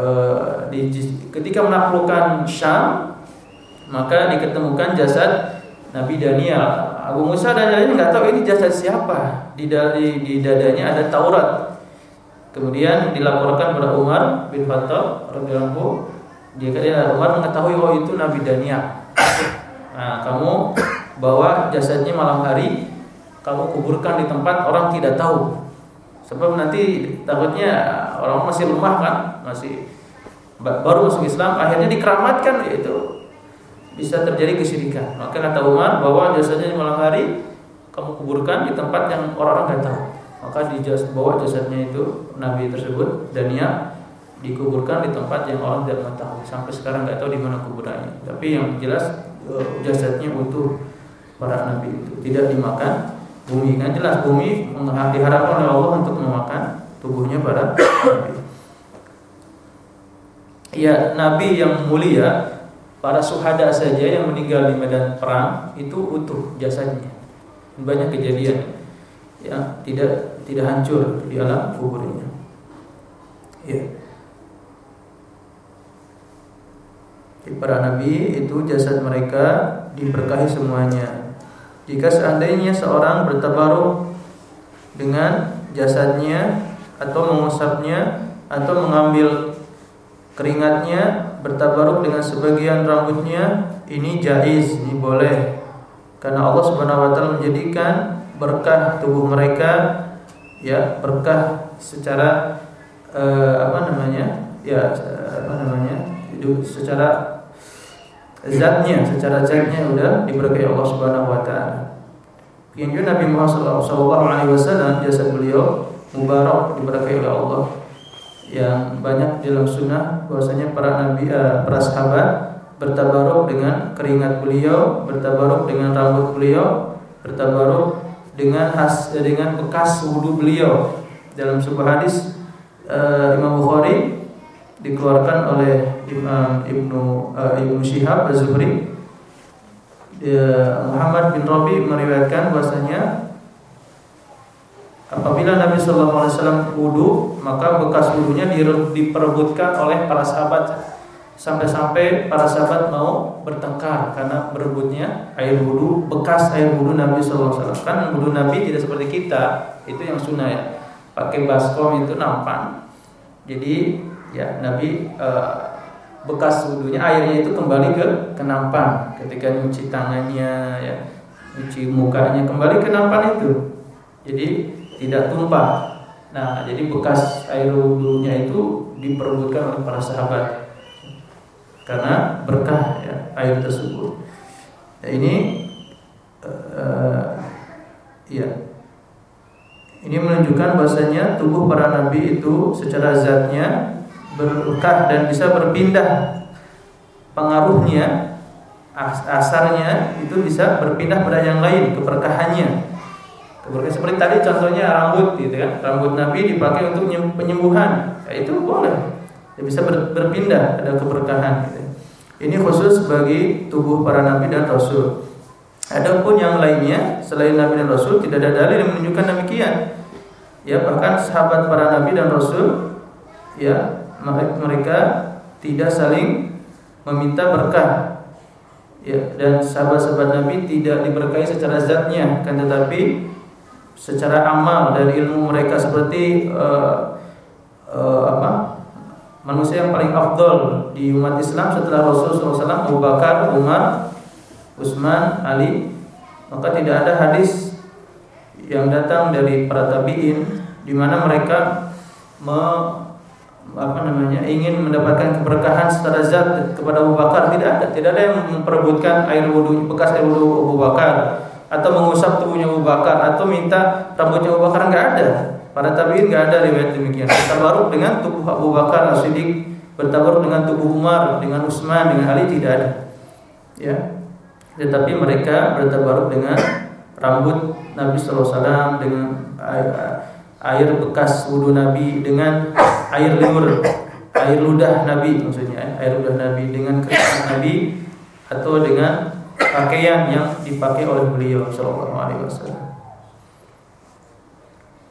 di, ketika menaklukkan Syam maka diketemukan jasad Nabi Daniel. Abu Musa dan lain nggak tahu ini jasad siapa. Di, di, di dadanya ada Taurat. Kemudian dilaporkan kepada Umar bin Khattab radhiyallahu dia kata Umar mengetahui oh itu Nabi Daniel. Nah kamu bawa jasadnya malam hari kamu kuburkan di tempat orang tidak tahu sebab nanti takutnya orang masih lemah kan masih baru masuk Islam akhirnya dikeramatkan yaitu bisa terjadi kesyirikan. Maka kata Umar bahwa jasadnya di malam hari kamu kuburkan di tempat yang orang-orang tidak tahu. Maka di bawa jasadnya itu Nabi tersebut dan ia dikuburkan di tempat yang orang tidak tahu. Sampai sekarang nggak tahu di mana kuburannya. Tapi yang jelas eh, jasadnya utuh para nabi itu tidak dimakan bumi. Kan jelas bumi diharapkan oleh Allah untuk memakan tubuhnya para nabi. Ya, nabi yang mulia para suhada saja yang meninggal di medan perang itu utuh jasadnya. Banyak kejadian ya tidak tidak hancur di alam kuburnya. Ya. Para nabi itu jasad mereka diberkahi semuanya. Jika seandainya seorang bertabaruk dengan jasadnya atau mengusapnya atau mengambil keringatnya bertabaruk dengan sebagian rambutnya ini jaiz, ini boleh. Karena Allah Subhanahu wa taala menjadikan berkah tubuh mereka ya, berkah secara uh, apa namanya? Ya, apa namanya? Itu secara zatnya, secara zatnya udah diberkahi Allah Subhanahu wa taala. Yang Nabi Muhammad sallallahu alaihi wasallam jasad beliau mubarak diberkahi oleh Allah yang banyak dalam sunnah bahwasanya para nabi uh, para sahabat bertabaruk dengan keringat beliau, bertabaruk dengan rambut beliau, bertabaruk dengan has dengan bekas wudhu beliau. Dalam sebuah hadis uh, Imam Bukhari dikeluarkan oleh Imam Ibnu uh, Ibnu Syihab Az-Zuhri Muhammad bin Rabi meriwayatkan bahwasanya Apabila Nabi Shallallahu Alaihi Wasallam wudhu, maka bekas wudhunya diperebutkan oleh para sahabat sampai-sampai para sahabat mau bertengkar karena berebutnya air wudhu, bekas air wudhu Nabi Shallallahu Alaihi Wasallam. Kan wudhu Nabi tidak seperti kita, itu yang sunnah ya. Pakai baskom itu nampan. Jadi ya Nabi e, bekas wudhunya airnya itu kembali ke kenampan ketika nyuci tangannya ya nyuci mukanya kembali ke nampan itu. Jadi tidak tumpah. Nah, jadi bekas air wudhunya itu diperebutkan oleh para sahabat karena berkah ya, air tersebut. Nah, ini uh, ya ini menunjukkan bahasanya tubuh para nabi itu secara zatnya berkah dan bisa berpindah pengaruhnya asarnya itu bisa berpindah pada yang lain keberkahannya Keberkahan seperti tadi contohnya rambut gitu kan. Rambut Nabi dipakai untuk penyembuhan. Ya, itu boleh. Ya, bisa ber, berpindah ada keberkahan gitu. Ini khusus bagi tubuh para nabi dan rasul. Adapun yang lainnya selain nabi dan rasul tidak ada dalil yang menunjukkan demikian. Ya bahkan sahabat para nabi dan rasul ya mereka tidak saling meminta berkah. Ya dan sahabat-sahabat nabi tidak diberkahi secara zatnya kan? Tetapi secara amal dan ilmu mereka seperti uh, uh, apa? Manusia yang paling afdol di umat Islam setelah Rasulullah SAW Abu Bakar, Umar, Utsman, Ali. Maka tidak ada hadis yang datang dari para tabiin di mana mereka me, apa namanya ingin mendapatkan keberkahan secara zat kepada Abu Bakar. Tidak ada tidak ada yang memperebutkan air wudhu bekas air wudhu Abu Bakar. Atau mengusap tubuhnya Abu Bakar atau minta rambutnya Abu Bakar nggak ada. Para tabiin nggak ada riwayat demikian. Bertabaruk dengan tubuh Abu Bakar As-Siddiq bertabaruk dengan tubuh Umar dengan Utsman dengan Ali tidak ada. Ya. Tetapi mereka bertabaruk dengan rambut Nabi Sallallahu Alaihi Wasallam dengan air bekas wudhu Nabi dengan air liur, air ludah Nabi maksudnya, air ludah Nabi dengan keringat Nabi atau dengan pakaian yang dipakai oleh beliau Shallallahu Alaihi Wasallam.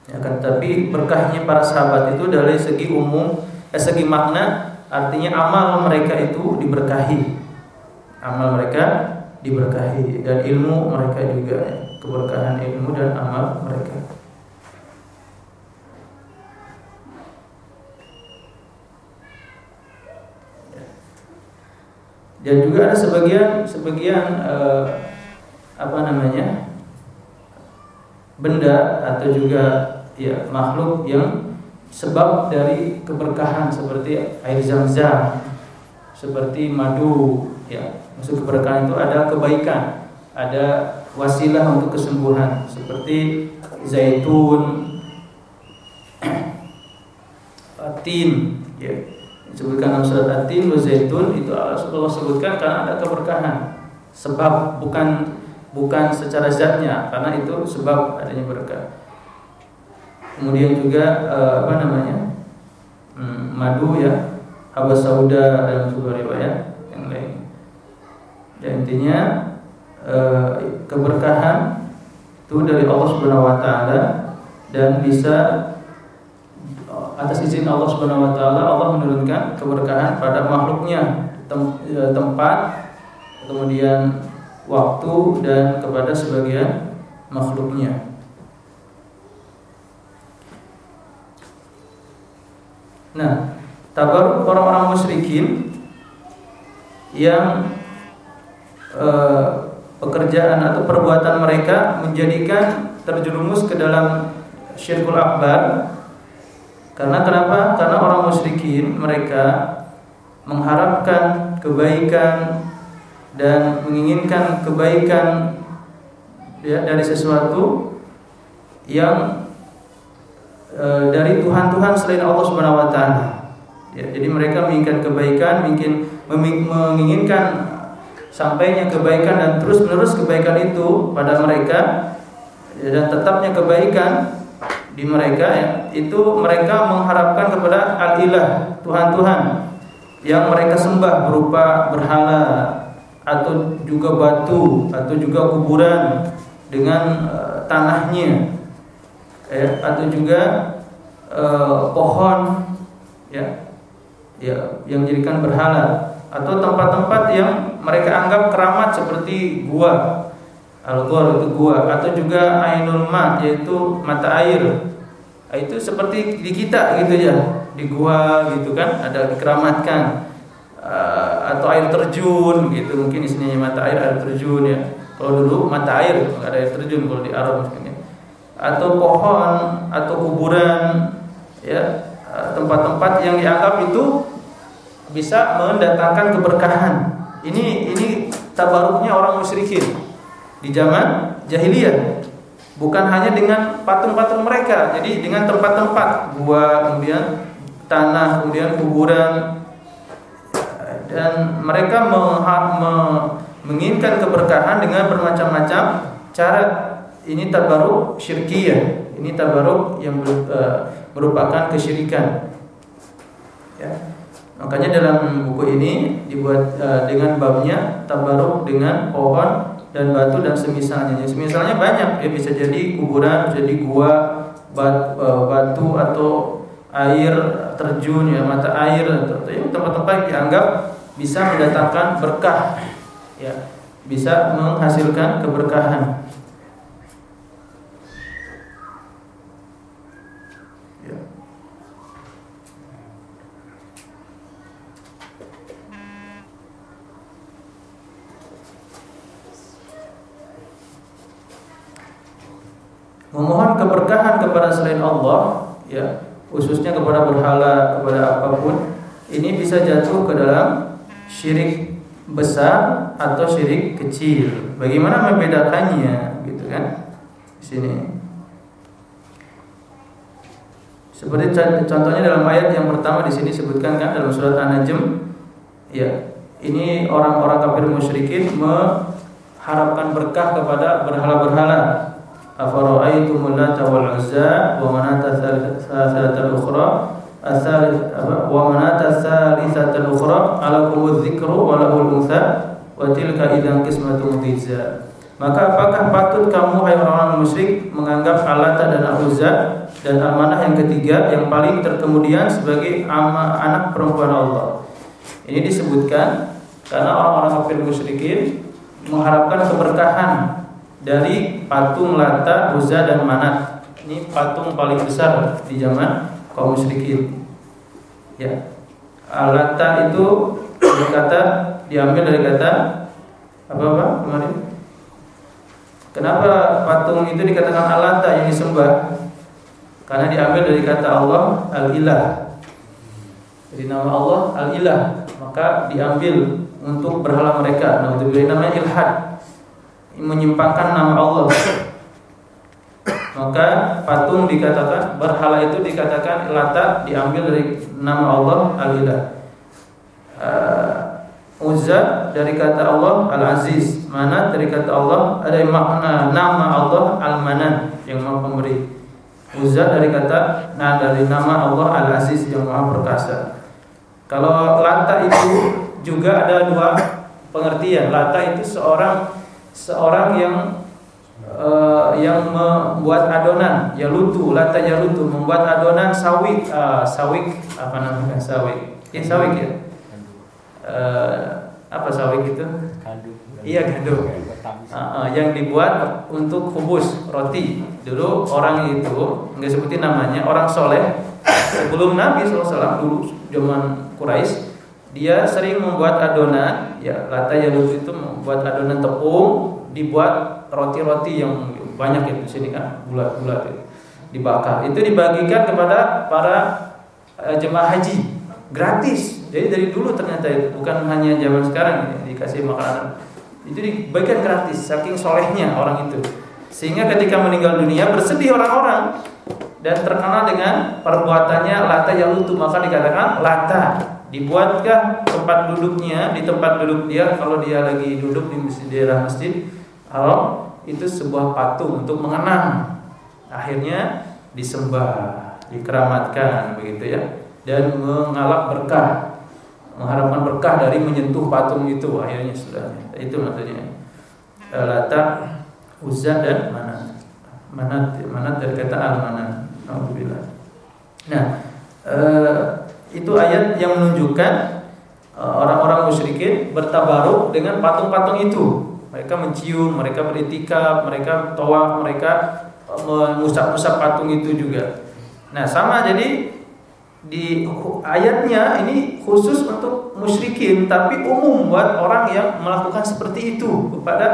Ya kan, tapi berkahnya para sahabat itu dari segi umum, eh, segi makna, artinya amal mereka itu diberkahi, amal mereka diberkahi dan ilmu mereka juga keberkahan ilmu dan amal mereka. Dan juga ada sebagian sebagian uh, apa namanya benda atau juga ya makhluk yang sebab dari keberkahan seperti air zam-zam seperti madu ya. Maksud keberkahan itu ada kebaikan ada wasilah untuk kesembuhan seperti zaitun tin ya disebutkan dalam surat At-Tin Zaitun itu Allah sebutkan karena ada keberkahan. Sebab bukan bukan secara zatnya karena itu sebab adanya berkah. Kemudian juga eh, apa namanya? Hmm, madu ya haba sauda dan juga riwayat yang lain. Dan intinya eh, keberkahan itu dari Allah Subhanahu Wa Taala dan bisa atas izin Allah Subhanahu wa taala Allah menurunkan keberkahan pada makhluknya tem, e, tempat kemudian waktu dan kepada sebagian makhluknya. Nah, tabaruk orang-orang musyrikin yang e, pekerjaan atau perbuatan mereka menjadikan terjerumus ke dalam syirkul akbar karena kenapa? Karena orang musyrikin mereka mengharapkan kebaikan dan menginginkan kebaikan ya, dari sesuatu yang e, dari Tuhan-Tuhan selain Allah Subhanahu wa taala. Ya, jadi mereka menginginkan kebaikan, mungkin menginginkan sampainya kebaikan dan terus-menerus kebaikan itu pada mereka ya, dan tetapnya kebaikan di mereka itu mereka mengharapkan kepada al-ilah, Tuhan-Tuhan yang mereka sembah berupa berhala atau juga batu atau juga kuburan dengan uh, tanahnya ya, atau juga uh, pohon ya ya yang dijadikan berhala atau tempat-tempat yang mereka anggap keramat seperti gua Al-Ghor itu gua atau juga Ainul Ma yaitu mata air. Itu seperti di kita gitu ya, di gua gitu kan ada dikeramatkan uh, atau air terjun gitu mungkin isinya mata air air terjun ya. Kalau dulu mata air ada air terjun kalau di Arab mungkin ya. Atau pohon atau kuburan ya ah, tempat-tempat yang dianggap itu bisa mendatangkan keberkahan. Ini ini tabaruknya orang musyrikin di zaman jahiliyah. Bukan hanya dengan patung-patung mereka, jadi dengan tempat-tempat gua, kemudian tanah, kemudian kuburan dan mereka menginginkan keberkahan dengan bermacam-macam cara. Ini tabaruk syirkiyah. Ini tabaruk yang uh, merupakan kesyirikan. Ya. Makanya dalam buku ini dibuat uh, dengan babnya tabaruk dengan pohon dan batu dan semisalnya. Semisalnya banyak ya bisa jadi kuburan, jadi gua, bat, e, batu atau air terjun ya mata air atau ya, tempat-tempat yang dianggap bisa mendatangkan berkah ya bisa menghasilkan keberkahan memohon keberkahan kepada selain Allah ya khususnya kepada berhala, kepada apa pun, ini bisa jatuh ke dalam syirik besar atau syirik kecil. Bagaimana membedakannya gitu kan? Di sini. Seperti contohnya dalam ayat yang pertama di sini sebutkan kan dalam surat An-Najm ya. Ini orang-orang kafir musyrikin mengharapkan berkah kepada berhala-berhala manata tsalitsatal ukhra asalith wa manata tsalitsatal ukhra alakumuz dzikru wa lahul untha wa tilka idzan qismatun dhizza maka apakah patut kamu hai orang-orang musyrik menganggap Alata dan Al-Uzza dan amanah yang ketiga yang paling terkemudian sebagai ama, anak perempuan Allah. Ini disebutkan karena orang-orang kafir musyrikin mengharapkan keberkahan dari patung Lata, Uzza dan Manat. Ini patung paling besar di zaman kaum musyrikin. Ya. Lata itu berkata diambil dari kata apa apa kemarin? Kenapa patung itu dikatakan alata yang disembah? Karena diambil dari kata Allah al-ilah. Jadi nama Allah al-ilah, maka diambil untuk berhala mereka. Nah, itu namanya ilhad menyimpangkan nama Allah. Maka patung dikatakan berhala itu dikatakan lata diambil dari nama Allah al-ilah uh, Uzza dari kata Allah Al-Aziz. Manat dari kata Allah Ada makna nama Allah Al-Manan Yang maha pemberi. Uzza dari kata Nah dari nama Allah Al-Aziz Yang maha perkasa. Kalau Lata itu juga ada dua pengertian. Lata itu seorang seorang yang uh, yang membuat adonan. Ya lutu lata ya lutu membuat adonan sawik uh, sawik apa namanya? Sawik. Ya sawik ya? Uh, apa sawik itu? Iya gandum. Uh, uh, yang dibuat untuk kubus roti. Dulu orang itu nggak sebutin namanya orang soleh. Sebelum Nabi SAW dulu zaman Quraisy dia sering membuat adonan ya lata lutu itu membuat adonan tepung dibuat roti-roti yang banyak itu sini kan bulat-bulat itu dibakar. Itu dibagikan kepada para uh, jemaah haji gratis. Jadi dari dulu ternyata itu bukan hanya zaman sekarang ya, dikasih makanan. Itu dibagikan gratis saking solehnya orang itu. Sehingga ketika meninggal dunia bersedih orang-orang dan terkenal dengan perbuatannya lata yang lutu maka dikatakan lata dibuatkah tempat duduknya di tempat duduk dia kalau dia lagi duduk di masjid, daerah masjid Haram itu sebuah patung untuk mengenang. Akhirnya disembah dikeramatkan begitu ya. Dan mengalap berkah mengharapkan berkah dari menyentuh patung itu. Akhirnya sudah itu maksudnya. Lata uzza dan mana mana mana dari kata al mana alhamdulillah nah eh, itu ayat yang menunjukkan uh, orang-orang musyrikin bertabaruk dengan patung-patung itu. Mereka mencium, mereka beritikaf, mereka tawaf, mereka uh, mengusap-usap patung itu juga. Nah, sama jadi di ayatnya ini khusus untuk musyrikin tapi umum buat orang yang melakukan seperti itu kepada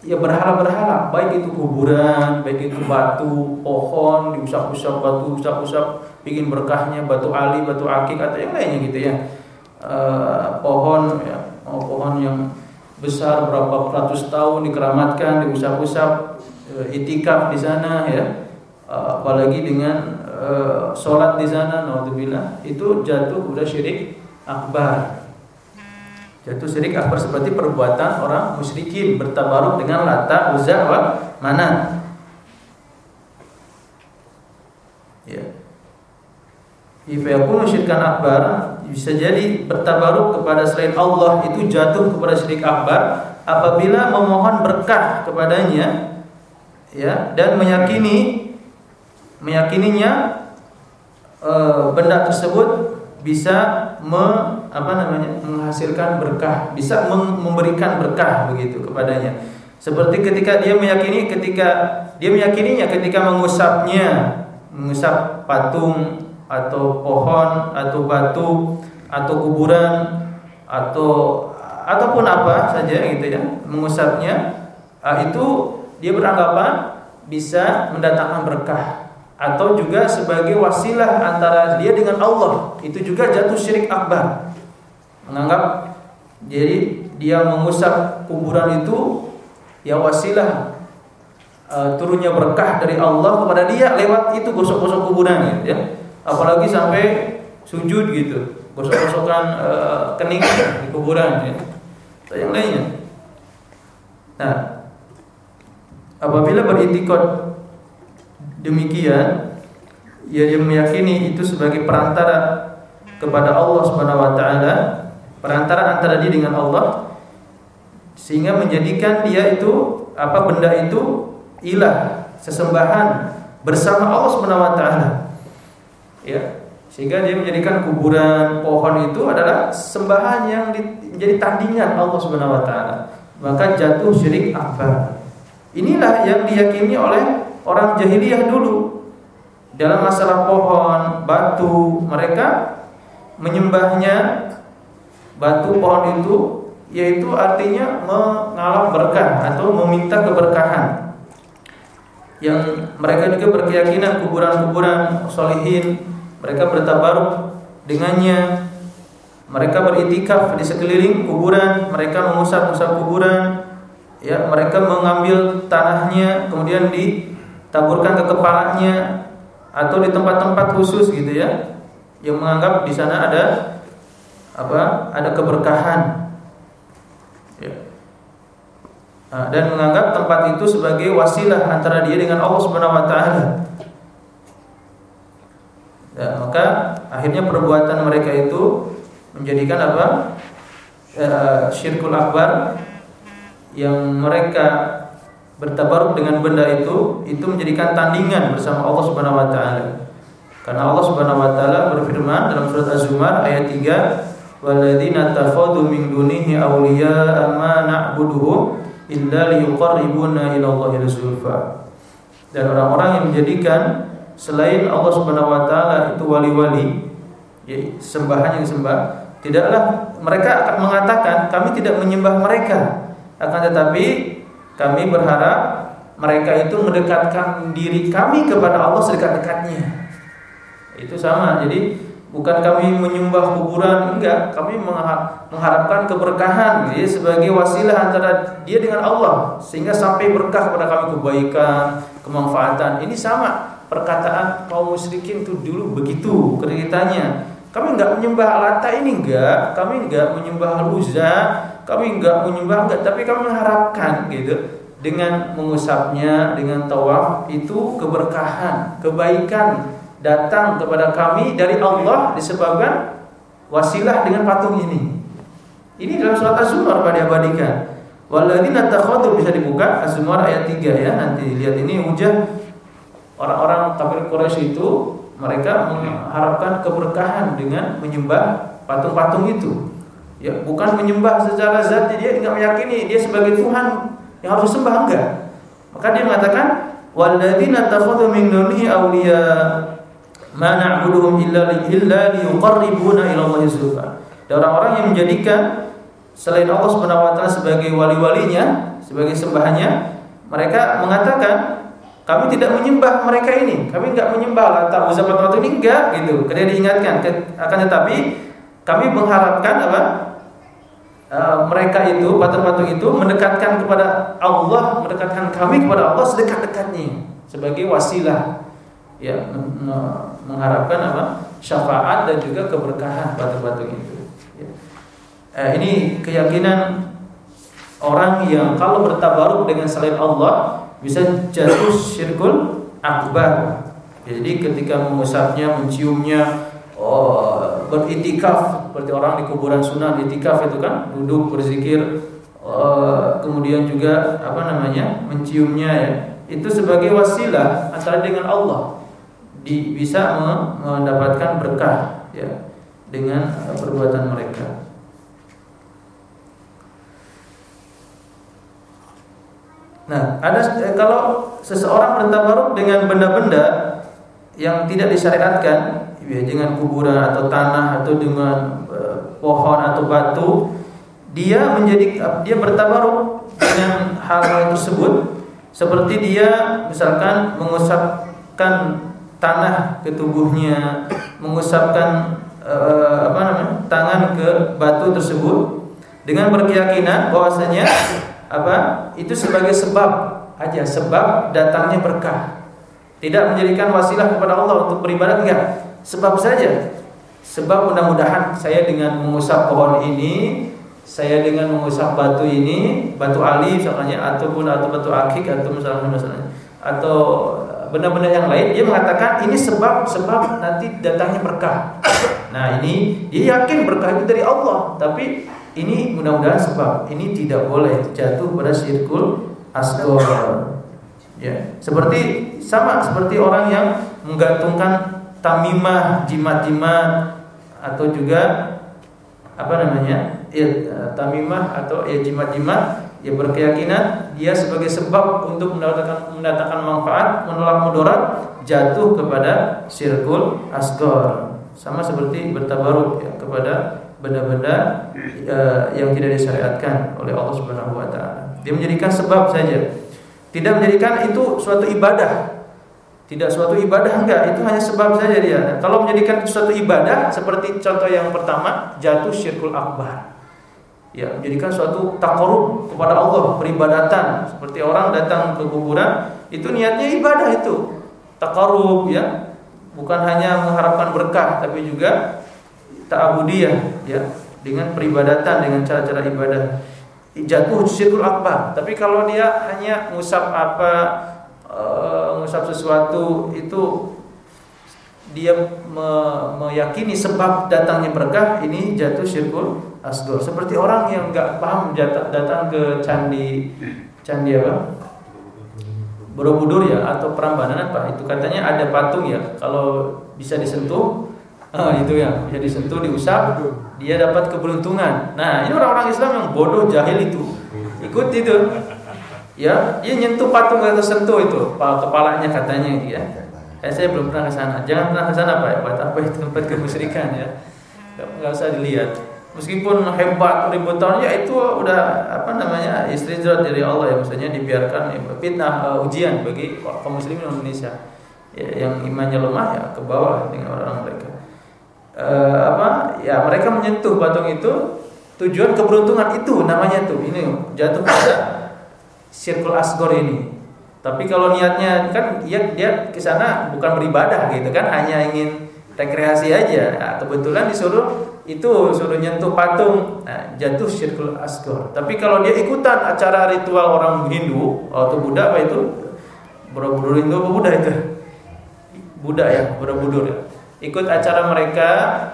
ya berhala-berhala baik itu kuburan baik itu batu pohon diusap-usap batu usap-usap bikin berkahnya batu ali, batu akik atau yang lainnya gitu ya. E, pohon ya, oh, pohon yang besar berapa ratus tahun dikeramatkan, diusap-usap, e, itikaf di sana ya. E, apalagi dengan e, sholat di sana, naudzubillah, itu jatuh udah syirik akbar. Jatuh syirik akbar seperti perbuatan orang musyrikin bertabaruk dengan lata, uzza, wa manat. Ya. Ifayakunu syirkan akbar bisa jadi bertabaruk kepada selain Allah itu jatuh kepada syirik akbar apabila memohon berkah kepadanya ya dan meyakini meyakininya e, benda tersebut bisa me, apa namanya menghasilkan berkah bisa memberikan berkah begitu kepadanya. Seperti ketika dia meyakini ketika dia meyakininya ketika mengusapnya mengusap patung atau pohon atau batu atau kuburan atau ataupun apa saja gitu ya mengusapnya ah, itu dia beranggapan bisa mendatangkan berkah. Atau juga sebagai wasilah antara dia dengan Allah. Itu juga jatuh syirik akbar. Menganggap jadi dia mengusap kuburan itu ya wasilah uh, turunnya berkah dari Allah kepada dia lewat itu gosok-gosok kuburan gitu ya apalagi sampai sujud gitu. Gosok-gosokan uh, kening di kuburan ya. Atau yang lainnya. Nah apabila beritikad demikian ia dia meyakini itu sebagai perantara kepada Allah Subhanahu wa taala, perantara antara dia dengan Allah sehingga menjadikan dia itu apa benda itu ilah, sesembahan bersama Allah Subhanahu wa taala. Ya. Sehingga dia menjadikan kuburan pohon itu adalah sembahan yang menjadi tandingan Allah Subhanahu wa taala. Maka jatuh syirik akbar. Inilah yang diyakini oleh orang jahiliyah dulu dalam masalah pohon, batu, mereka menyembahnya batu pohon itu yaitu artinya mengalap berkah atau meminta keberkahan. Yang mereka juga berkeyakinan kuburan-kuburan solihin mereka bertabaruk dengannya. Mereka beritikaf di sekeliling kuburan, mereka mengusap-usap kuburan, ya mereka mengambil tanahnya kemudian di taburkan ke kepalanya atau di tempat-tempat khusus gitu ya yang menganggap di sana ada apa ada keberkahan ya. Nah, dan menganggap tempat itu sebagai wasilah antara dia dengan Allah Subhanahu Wa Taala ya, maka akhirnya perbuatan mereka itu menjadikan apa e, syirkul akbar yang mereka bertabaruk dengan benda itu itu menjadikan tandingan bersama Allah Subhanahu wa taala. Karena Allah Subhanahu wa taala berfirman dalam surat Az-Zumar ayat 3, "Walladzina takhadhu min dunihi awliya ma na'buduhum illa liyuqarribuna ila Allahi zulfa." Dan orang-orang yang menjadikan selain Allah Subhanahu wa taala itu wali-wali, ya, sembahan yang sembah, tidaklah mereka akan mengatakan kami tidak menyembah mereka, akan tetapi kami berharap mereka itu mendekatkan diri kami kepada Allah sedekat-dekatnya. Itu sama. Jadi bukan kami menyembah kuburan, enggak. Kami mengharapkan keberkahan ya, sebagai wasilah antara dia dengan Allah sehingga sampai berkah kepada kami kebaikan, kemanfaatan. Ini sama perkataan kaum musyrikin itu dulu begitu ceritanya. Kami enggak menyembah Lata ini enggak, kami enggak menyembah Luza, kami enggak menyembah enggak, tapi kami mengharapkan gitu dengan mengusapnya dengan tawaf itu keberkahan, kebaikan datang kepada kami dari Allah disebabkan wasilah dengan patung ini. Ini dalam surat Az-Zumar pada abadikan. Walladzina takhadu bisa dibuka Az-Zumar ayat 3 ya. Nanti lihat ini hujah orang-orang kafir Quraisy itu mereka mengharapkan keberkahan dengan menyembah patung-patung itu. Ya bukan menyembah secara zat dia tidak meyakini dia sebagai Tuhan yang harus disembah enggak. Maka dia mengatakan walladzina takhudhu min dunihi awliya ma na'buduhum illa illa liyuqarribuna ila Allah zulfa. Dan orang-orang yang menjadikan selain Allah Subhanahu wa taala sebagai wali-walinya sebagai sembahannya mereka mengatakan kami tidak menyembah mereka ini. Kami enggak menyembah Lata Uzza waktu ini enggak gitu. Kemudian diingatkan akan tetapi kami mengharapkan apa? Eh, mereka itu patung-patung itu mendekatkan kepada Allah, mendekatkan kami kepada Allah sedekat-dekatnya. Sebagai wasilah. Ya mengharapkan apa? Syafaat dan juga keberkahan patung-patung itu. Eh, ini keyakinan orang yang kalau bertabaruk dengan selain Allah bisa jatuh syirkul akbar. Jadi ketika mengusapnya, menciumnya, oh, beritikaf seperti orang di kuburan sunnah itikaf itu kan duduk berzikir uh, kemudian juga apa namanya menciumnya ya itu sebagai wasilah antara dengan Allah di, bisa mendapatkan berkah ya dengan perbuatan mereka. Nah, ada eh, kalau seseorang bertabaruk dengan benda-benda yang tidak disyariatkan ya, dengan kuburan atau tanah atau dengan uh, pohon atau batu dia menjadi dia bertabaruk dengan hal-hal tersebut seperti dia misalkan mengusapkan tanah ke tubuhnya, mengusapkan uh, apa namanya? tangan ke batu tersebut dengan berkeyakinan bahwasanya apa? itu sebagai sebab aja, sebab datangnya berkah. Tidak menjadikan wasilah kepada Allah untuk beribadah enggak. Sebab saja. Sebab mudah-mudahan saya dengan mengusap pohon ini, saya dengan mengusap batu ini, batu ali misalnya ataupun atau batu akik atau misalnya misalnya atau benda-benda yang lain dia mengatakan ini sebab sebab nanti datangnya berkah. Nah, ini dia yakin berkah itu dari Allah, tapi ini mudah-mudahan sebab ini tidak boleh jatuh pada sirkul asgor. Ya, seperti sama seperti orang yang menggantungkan tamimah, jimat-jimat atau juga apa namanya? Ya, tamimah atau ya jimat-jimat yang berkeyakinan dia sebagai sebab untuk mendatangkan mendatangkan manfaat, menolak mudarat, jatuh kepada sirkul asgor. Sama seperti bertabaruk ya, kepada benda-benda uh, yang tidak disyariatkan oleh Allah Subhanahu wa taala. Dia menjadikan sebab saja. Tidak menjadikan itu suatu ibadah. Tidak suatu ibadah enggak, itu hanya sebab saja dia. Kalau menjadikan itu suatu ibadah seperti contoh yang pertama, jatuh syirkul akbar. Ya, menjadikan suatu takarub kepada Allah, peribadatan. Seperti orang datang ke kuburan, itu niatnya ibadah itu. Takarub ya. Bukan hanya mengharapkan berkah tapi juga ta'abudiyah ya, dengan peribadatan dengan cara-cara ibadah jatuh syirkul akbar. Tapi kalau dia hanya ngusap apa uh, ngusap sesuatu itu dia me meyakini sebab datangnya berkah ini jatuh syirkul asgor. Seperti orang yang nggak paham datang ke candi candi apa? Borobudur ya atau Prambanan apa? Itu katanya ada patung ya. Kalau bisa disentuh, oh, itu ya bisa disentuh, diusap, dia dapat keberuntungan. Nah, ini orang-orang Islam yang bodoh, jahil itu. Ikut itu. Ya, dia nyentuh patung atau sentuh itu kepalanya katanya ya. Eh, saya belum pernah ke sana. Jangan pernah ke sana Pak. Buat apa itu tempat kemusyrikan ya. Enggak usah dilihat. Meskipun hebat ribu tahun ya itu udah apa namanya istirahat dari Allah ya maksudnya dibiarkan ya, fitnah uh, ujian bagi kaum muslimin Indonesia ya, yang imannya lemah ya ke bawah dengan orang mereka uh, apa? Ya mereka menyentuh patung itu tujuan keberuntungan itu namanya tuh ini jatuh pada sirkul asgor ini. Tapi kalau niatnya kan dia dia ke sana bukan beribadah gitu kan hanya ingin rekreasi aja. Nah, kebetulan disuruh itu suruh nyentuh patung nah, jatuh sirkul asgor tapi kalau dia ikutan acara ritual orang Hindu atau Buddha apa itu? Borobudur Hindu apa Buddha itu? Buddha ya Borobudur ya ikut acara mereka,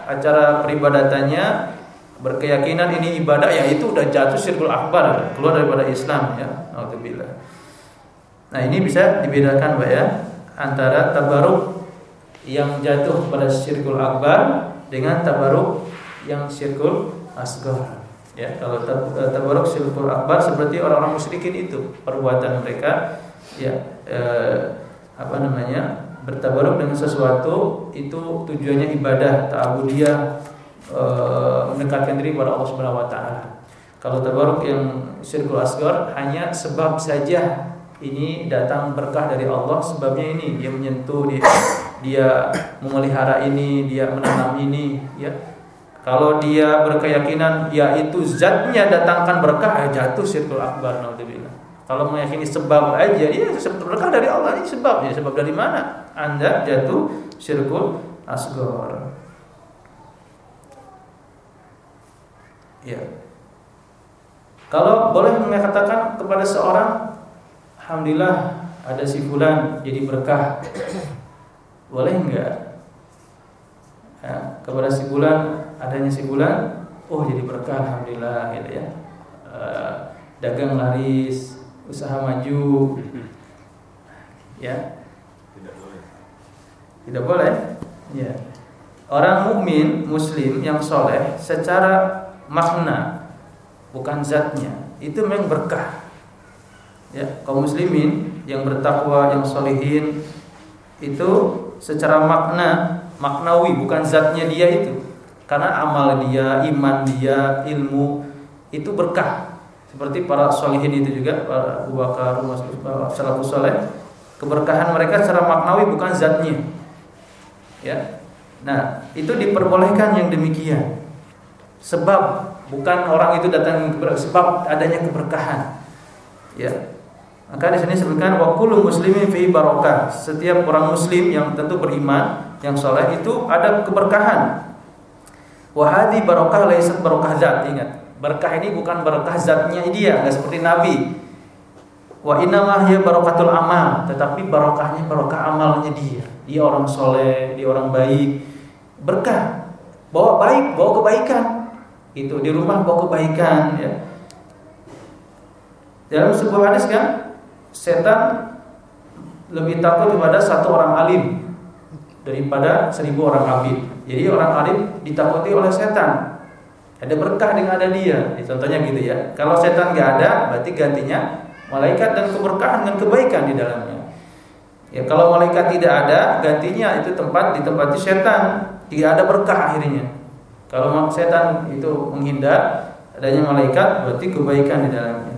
acara peribadatannya, berkeyakinan ini ibadah ya itu udah jatuh sirkul akbar, keluar daripada Islam ya. Alhamdulillah. Nah, ini bisa dibedakan Pak ya antara tabaruk yang jatuh pada sirkul akbar dengan tabaruk yang sirkul asgar. Ya, kalau tabaruk sirkul akbar seperti orang-orang musyrikin itu perbuatan mereka ya eh, apa namanya bertabaruk dengan sesuatu itu tujuannya ibadah, ta'abudiyah, e, mendekatkan diri kepada Allah Subhanahu wa taala. Kalau tabaruk yang syirkul asgar hanya sebab saja ini datang berkah dari Allah sebabnya ini dia menyentuh dia dia memelihara ini dia menanam ini ya kalau dia berkeyakinan ya itu zatnya datangkan berkah ya jatuh syirkul akbar naudzubillah kalau meyakini sebab aja, ya berkah dari Allah ini sebab. Ya sebab dari mana? Anda jatuh syirkul asgor. Ya. Kalau boleh mengatakan kepada seorang, alhamdulillah ada si bulan jadi berkah. Boleh enggak? Ya, kepada si bulan adanya si bulan, oh jadi berkah alhamdulillah gitu ya. Uh, dagang laris, usaha maju ya tidak boleh? Ya orang mukmin muslim yang soleh secara makna bukan zatnya. Itu memang berkah. Ya kaum muslimin yang bertakwa yang solehin itu secara makna maknawi bukan zatnya dia itu. Karena amal dia iman dia ilmu itu berkah. Seperti para solehin itu juga para Abu Bakar, salafus soleh, keberkahan mereka secara maknawi bukan zatnya. Ya. Nah, itu diperbolehkan yang demikian. Sebab bukan orang itu datang sebab adanya keberkahan. Ya. Maka di sini disebutkan wa kullu muslimin fi barokah. Setiap orang muslim yang tentu beriman, yang soleh itu ada keberkahan. Wa hadi barokah laisat barokah zat. Ingat, berkah ini bukan berkah zatnya dia, enggak seperti nabi. Wa innamah ya barokatul amal, tetapi barokahnya barokah amalnya dia. Dia orang soleh, dia orang baik. Berkah, bawa baik, bawa kebaikan. Itu di rumah bawa kebaikan ya. Dalam sebuah hadis kan setan lebih takut kepada satu orang alim daripada seribu orang abid. Jadi orang alim ditakuti oleh setan. Ada berkah dengan ada dia. Contohnya gitu ya. Kalau setan nggak ada, berarti gantinya malaikat dan keberkahan dan kebaikan di dalamnya. Ya kalau malaikat tidak ada, gantinya itu tempat ditempati setan. Tidak ada berkah akhirnya. Kalau setan itu menghindar, adanya malaikat berarti kebaikan di dalamnya.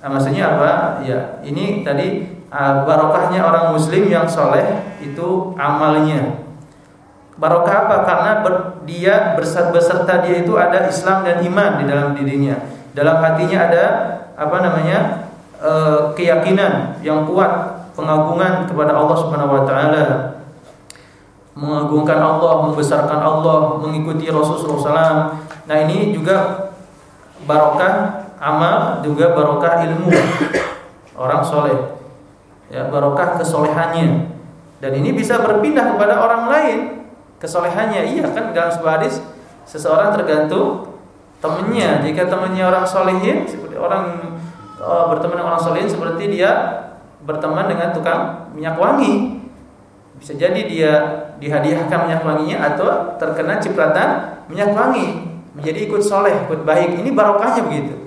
Nah, maksudnya apa? Ya, ini tadi uh, barokahnya orang muslim yang soleh itu amalnya. Barokah apa? Karena ber, dia beserta dia itu ada Islam dan iman di dalam dirinya. Dalam hatinya ada apa namanya? Uh, keyakinan yang kuat, pengagungan kepada Allah Subhanahu wa taala. Mengagungkan Allah, membesarkan Allah, mengikuti Rasulullah SAW. Nah, ini juga barokah amal juga barokah ilmu. Orang soleh. Ya barokah kesolehannya. Dan ini bisa berpindah kepada orang lain. Kesolehannya iya kan dalam sebuah hadis seseorang tergantung temannya jika temannya orang solehin seperti orang oh, berteman dengan orang solehin seperti dia berteman dengan tukang minyak wangi. Bisa jadi dia dihadiahkan minyak wanginya atau terkena cipratan minyak wangi. Menjadi ikut soleh ikut baik. Ini barokahnya begitu.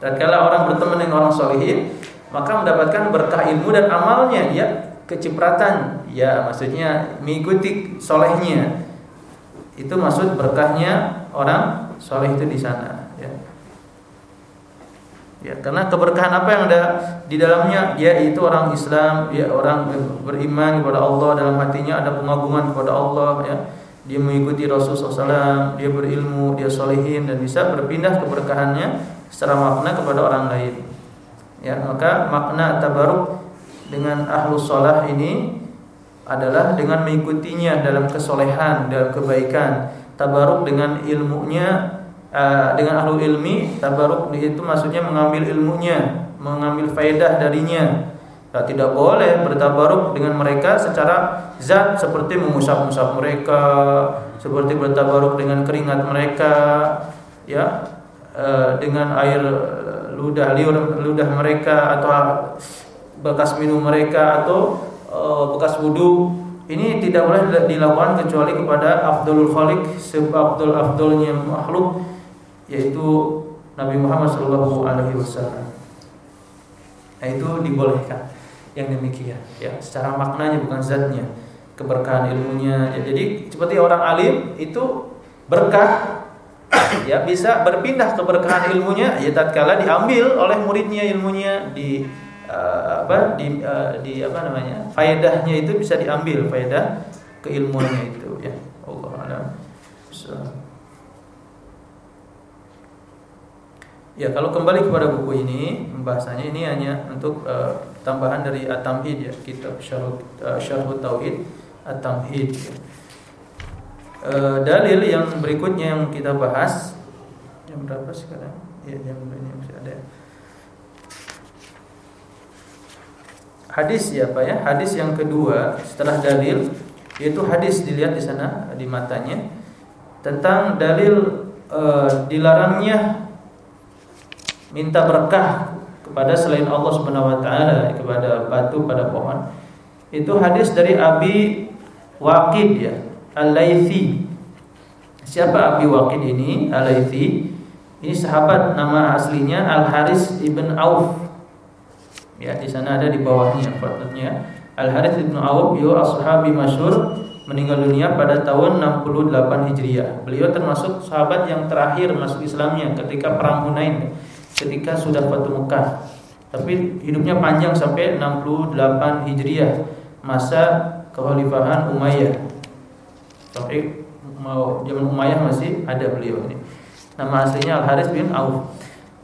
Dan kalau orang berteman dengan orang solihin, maka mendapatkan berkah ilmu dan amalnya, ya kecipratan, ya maksudnya mengikuti solehnya. Itu maksud berkahnya orang soleh itu di sana. Ya. Ya, karena keberkahan apa yang ada di dalamnya yaitu orang Islam, ya orang beriman kepada Allah dalam hatinya ada pengagungan kepada Allah ya. Dia mengikuti Rasulullah SAW, dia berilmu, dia solehin dan bisa berpindah keberkahannya secara makna kepada orang lain. Ya, maka makna tabaruk dengan ahlus sholah ini adalah dengan mengikutinya dalam kesolehan, dalam kebaikan. Tabaruk dengan ilmunya, dengan ahlu ilmi, tabaruk itu maksudnya mengambil ilmunya, mengambil faedah darinya. Nah, tidak boleh bertabaruk dengan mereka secara zat seperti mengusap-usap mereka, seperti bertabaruk dengan keringat mereka, ya Eh, dengan air eh, ludah liur ludah mereka atau bekas minum mereka atau uh, bekas wudhu ini tidak boleh dilakukan kecuali kepada Abdul Khalik sebab Abdul Abdulnya makhluk yaitu Nabi Muhammad Shallallahu Alaihi Wasallam. Nah itu dibolehkan yang demikian ya. Secara maknanya bukan zatnya. Keberkahan ilmunya ya, jadi seperti orang alim itu berkah ya bisa berpindah keberkahan ilmunya ya tatkala diambil oleh muridnya ilmunya di uh, apa di uh, di apa namanya faedahnya itu bisa diambil faedah keilmuannya itu ya. Allah alam Ya kalau kembali kepada buku ini pembahasannya ini hanya untuk uh, tambahan dari At-Tamhid ya kitab Syarh uh, Tauhid At-Tamhid ya e, dalil yang berikutnya yang kita bahas jam berapa sekarang? Ya jam ini masih ada. Hadis ya Pak ya. Hadis yang kedua setelah dalil yaitu hadis dilihat di sana di matanya tentang dalil e, dilarangnya minta berkah kepada selain Allah Subhanahu wa taala kepada batu pada pohon. Itu hadis dari Abi Waqid ya Al-Laythi. Siapa Abi Waqid ini? Al-Laythi. Ini sahabat nama aslinya Al-Haris ibn Auf. Ya, di sana ada di bawahnya fotonya. Al-Haris ibn Auf yo ashabi masyhur meninggal dunia pada tahun 68 Hijriah. Beliau termasuk sahabat yang terakhir masuk Islamnya ketika perang Hunain, ketika sudah Fatu Mekah. Tapi hidupnya panjang sampai 68 Hijriah, masa kekhalifahan Umayyah tapi mau zaman Umayyah masih ada beliau ini. Nama aslinya Al Haris bin Auf.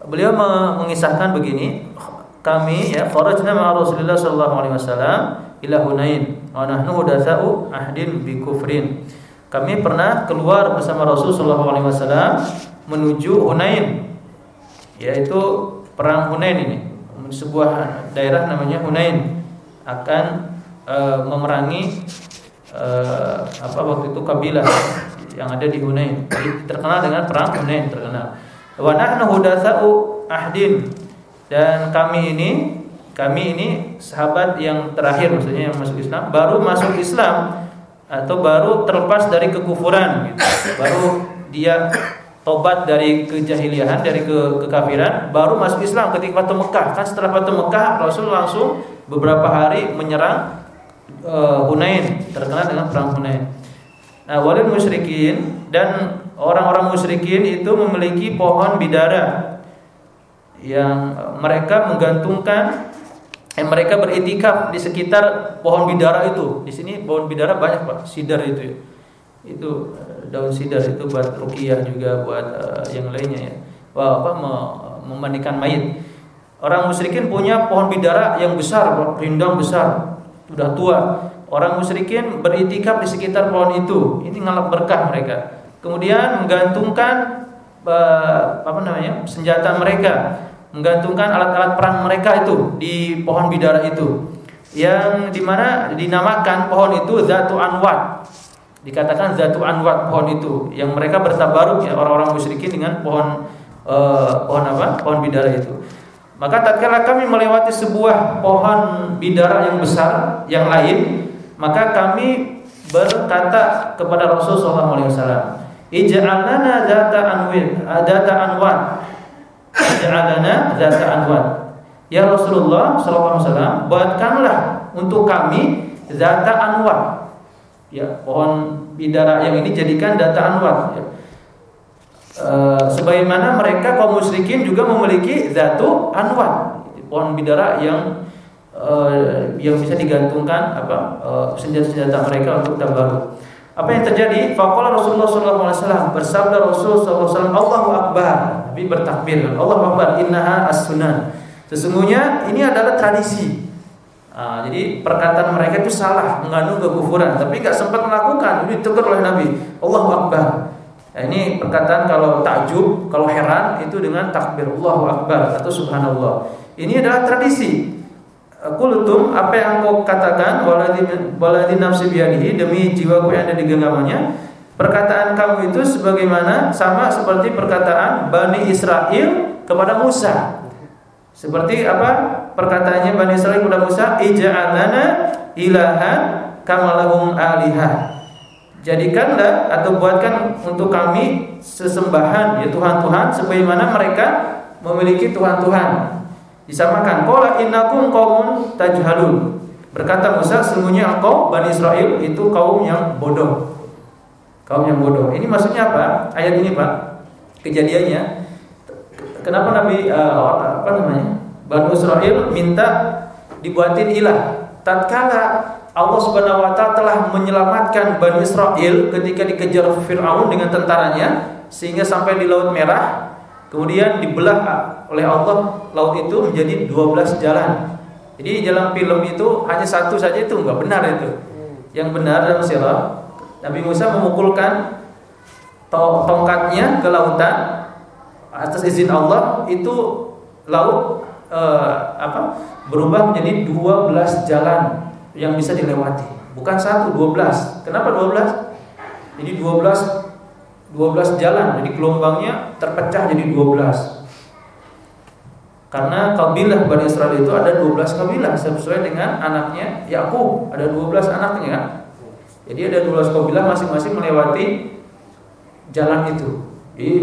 Beliau mengisahkan begini, kami ya kharajna ma Rasulullah sallallahu alaihi wasallam ila Hunain wa nahnu hudatsa'u ahdin bi kufrin. Kami pernah keluar bersama Rasul wasallam menuju Hunain yaitu perang Hunain ini. Sebuah daerah namanya Hunain akan e, memerangi e, apa waktu itu kabilah yang ada di Hunain. Terkenal dengan perang Hunain terkenal. Wa hudatsa'u ahdin dan kami ini kami ini sahabat yang terakhir maksudnya yang masuk Islam baru masuk Islam atau baru terlepas dari kekufuran gitu. Baru dia tobat dari kejahiliahan, dari ke kekafiran, baru masuk Islam ketika Fatu Mekah. Kan setelah Fatu Mekah Rasul langsung beberapa hari menyerang uh, Hunain, terkenal dengan perang Hunain. Nah, walil musyrikin dan orang-orang musyrikin itu memiliki pohon bidara yang mereka menggantungkan eh, mereka beritikaf di sekitar pohon bidara itu. Di sini pohon bidara banyak Pak, sidar itu ya. Itu eh, daun sidar itu buat ruqyah juga buat uh, yang lainnya ya. Wah, apa memandikan mayit. Orang musyrikin punya pohon bidara yang besar, rindang besar, sudah tua. Orang musyrikin beritikaf di sekitar pohon itu. Ini ngalap berkah mereka. Kemudian menggantungkan uh, apa namanya? senjata mereka menggantungkan alat-alat perang mereka itu di pohon bidara itu yang di mana dinamakan pohon itu Zatu Anwat dikatakan Zatu Anwat pohon itu yang mereka bertabaruk ya orang-orang musyrikin dengan pohon uh, pohon apa pohon bidara itu maka tatkala kami melewati sebuah pohon bidara yang besar yang lain maka kami berkata kepada Rasulullah SAW Ij'alna zata anwin zata anwat ja'alana zata anwat. Ya Rasulullah sallallahu alaihi wasallam, buatkanlah untuk kami zata anwat. Ya, pohon bidara yang ini jadikan data anwat ya. E, sebagaimana mereka kaum musyrikin juga memiliki zatu anwat, pohon bidara yang e, yang bisa digantungkan apa senjata-senjata mereka untuk tabaruk. Apa yang terjadi? Faqala Rasulullah wasallam bersabda Rasul sallallahu alaihi wasallam Allahu akbar. Nabi bertakbir. Allahu akbar innaha as-sunan. Sesungguhnya ini adalah tradisi. Nah, jadi perkataan mereka itu salah, mengandung kekufuran, tapi nggak sempat melakukan. Ini ditegur oleh Nabi. Allahu akbar. Nah, ini perkataan kalau takjub, kalau heran itu dengan takbir Allahu akbar atau subhanallah. Ini adalah tradisi. Kultum apa yang kau katakan waladhi nafsi biyadihi demi jiwaku yang ada di genggamannya perkataan kamu itu sebagaimana sama seperti perkataan Bani Israel kepada Musa seperti apa perkataannya Bani Israel kepada Musa? Ija'alana ilahan kamalahum alihah jadikanlah atau buatkan untuk kami sesembahan ya Tuhan-Tuhan sebagaimana mereka memiliki Tuhan-Tuhan. Disamakan qala innakum qaumun tajhalun. Berkata Musa sesungguhnya engkau Bani Israel itu kaum yang bodoh. Kaum yang bodoh. Ini maksudnya apa? Ayat ini Pak. Kejadiannya kenapa Nabi uh, apa namanya Bani Israel minta dibuatin ilah tatkala Allah Subhanahu wa taala telah menyelamatkan Bani Israel ketika dikejar Firaun dengan tentaranya sehingga sampai di Laut Merah Kemudian dibelah oleh Allah laut itu menjadi 12 jalan. Jadi dalam film itu hanya satu saja itu enggak benar itu. Yang benar dalam sirah Nabi Musa memukulkan tongkatnya ke lautan atas izin Allah itu laut eh, apa berubah menjadi 12 jalan yang bisa dilewati. Bukan satu, 12. Kenapa 12? Jadi 12 12 jalan jadi gelombangnya terpecah jadi 12 karena kabilah Bani Israel itu ada 12 kabilah sesuai dengan anaknya Yakub ada 12 anaknya kan jadi ada 12 kabilah masing-masing melewati jalan itu jadi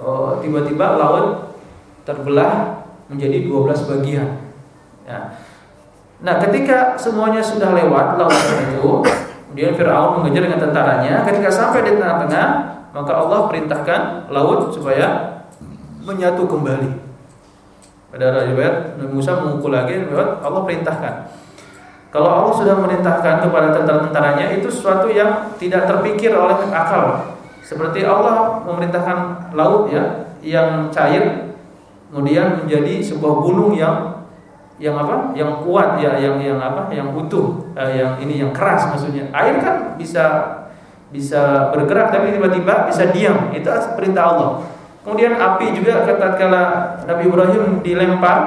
oh, tiba-tiba laut terbelah menjadi 12 bagian ya. nah ketika semuanya sudah lewat laut itu kemudian Fir'aun mengejar dengan tentaranya ketika sampai di tengah-tengah maka Allah perintahkan laut supaya menyatu kembali. Pada riwayat Musa memukul lagi, riwayat Allah perintahkan. Kalau Allah sudah memerintahkan kepada tentara-tentaranya itu sesuatu yang tidak terpikir oleh akal. Seperti Allah memerintahkan laut ya yang cair kemudian menjadi sebuah gunung yang yang apa? Yang kuat ya, yang yang apa? Yang utuh, eh, yang ini yang keras maksudnya. Air kan bisa bisa bergerak tapi tiba-tiba bisa diam. Itu perintah Allah. Kemudian api juga tatkala Nabi Ibrahim dilempar,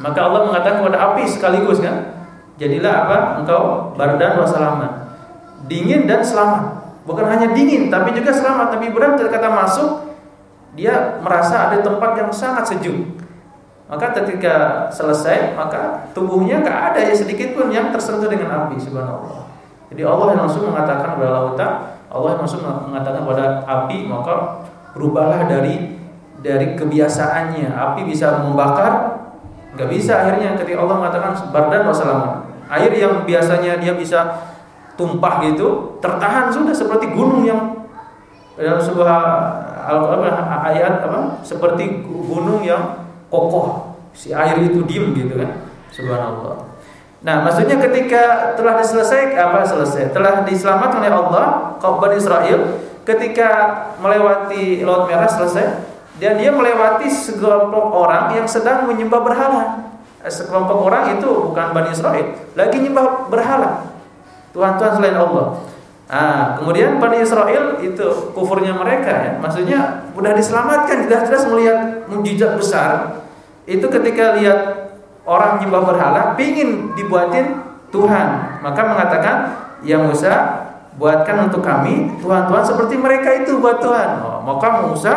maka Allah mengatakan kepada api sekaligus kan, jadilah apa? Engkau bardan wa salaman. Dingin dan selamat. Bukan hanya dingin tapi juga selamat. Nabi Ibrahim ketika masuk dia merasa ada tempat yang sangat sejuk. Maka ketika selesai, maka tubuhnya nggak ada ya sedikit pun yang tersentuh dengan api subhanallah. Jadi Allah yang langsung mengatakan kepada lautan, Allah yang langsung mengatakan kepada api, maka berubahlah dari dari kebiasaannya. Api bisa membakar, nggak bisa akhirnya ketika Allah mengatakan bardan wassalamu. Air yang biasanya dia bisa tumpah gitu, tertahan sudah seperti gunung yang dalam sebuah ayat apa seperti gunung yang kokoh. Si air itu diem gitu kan. Subhanallah. Nah maksudnya ketika telah diselesaikan apa selesai? Telah diselamatkan oleh Allah kaum Bani Israel ketika melewati laut merah selesai dan dia melewati sekelompok orang yang sedang menyembah berhala. Sekelompok orang itu bukan Bani Israel lagi menyembah berhala Tuhan-Tuhan selain Allah Nah, kemudian Bani Israel itu kufurnya mereka ya, maksudnya sudah diselamatkan jelas-jelas melihat mujizat besar. Itu ketika lihat orang nyembah berhala, pingin dibuatin Tuhan, maka mengatakan, ya Musa, buatkan untuk kami Tuhan-Tuhan seperti mereka itu buat Tuhan. Oh, maka Musa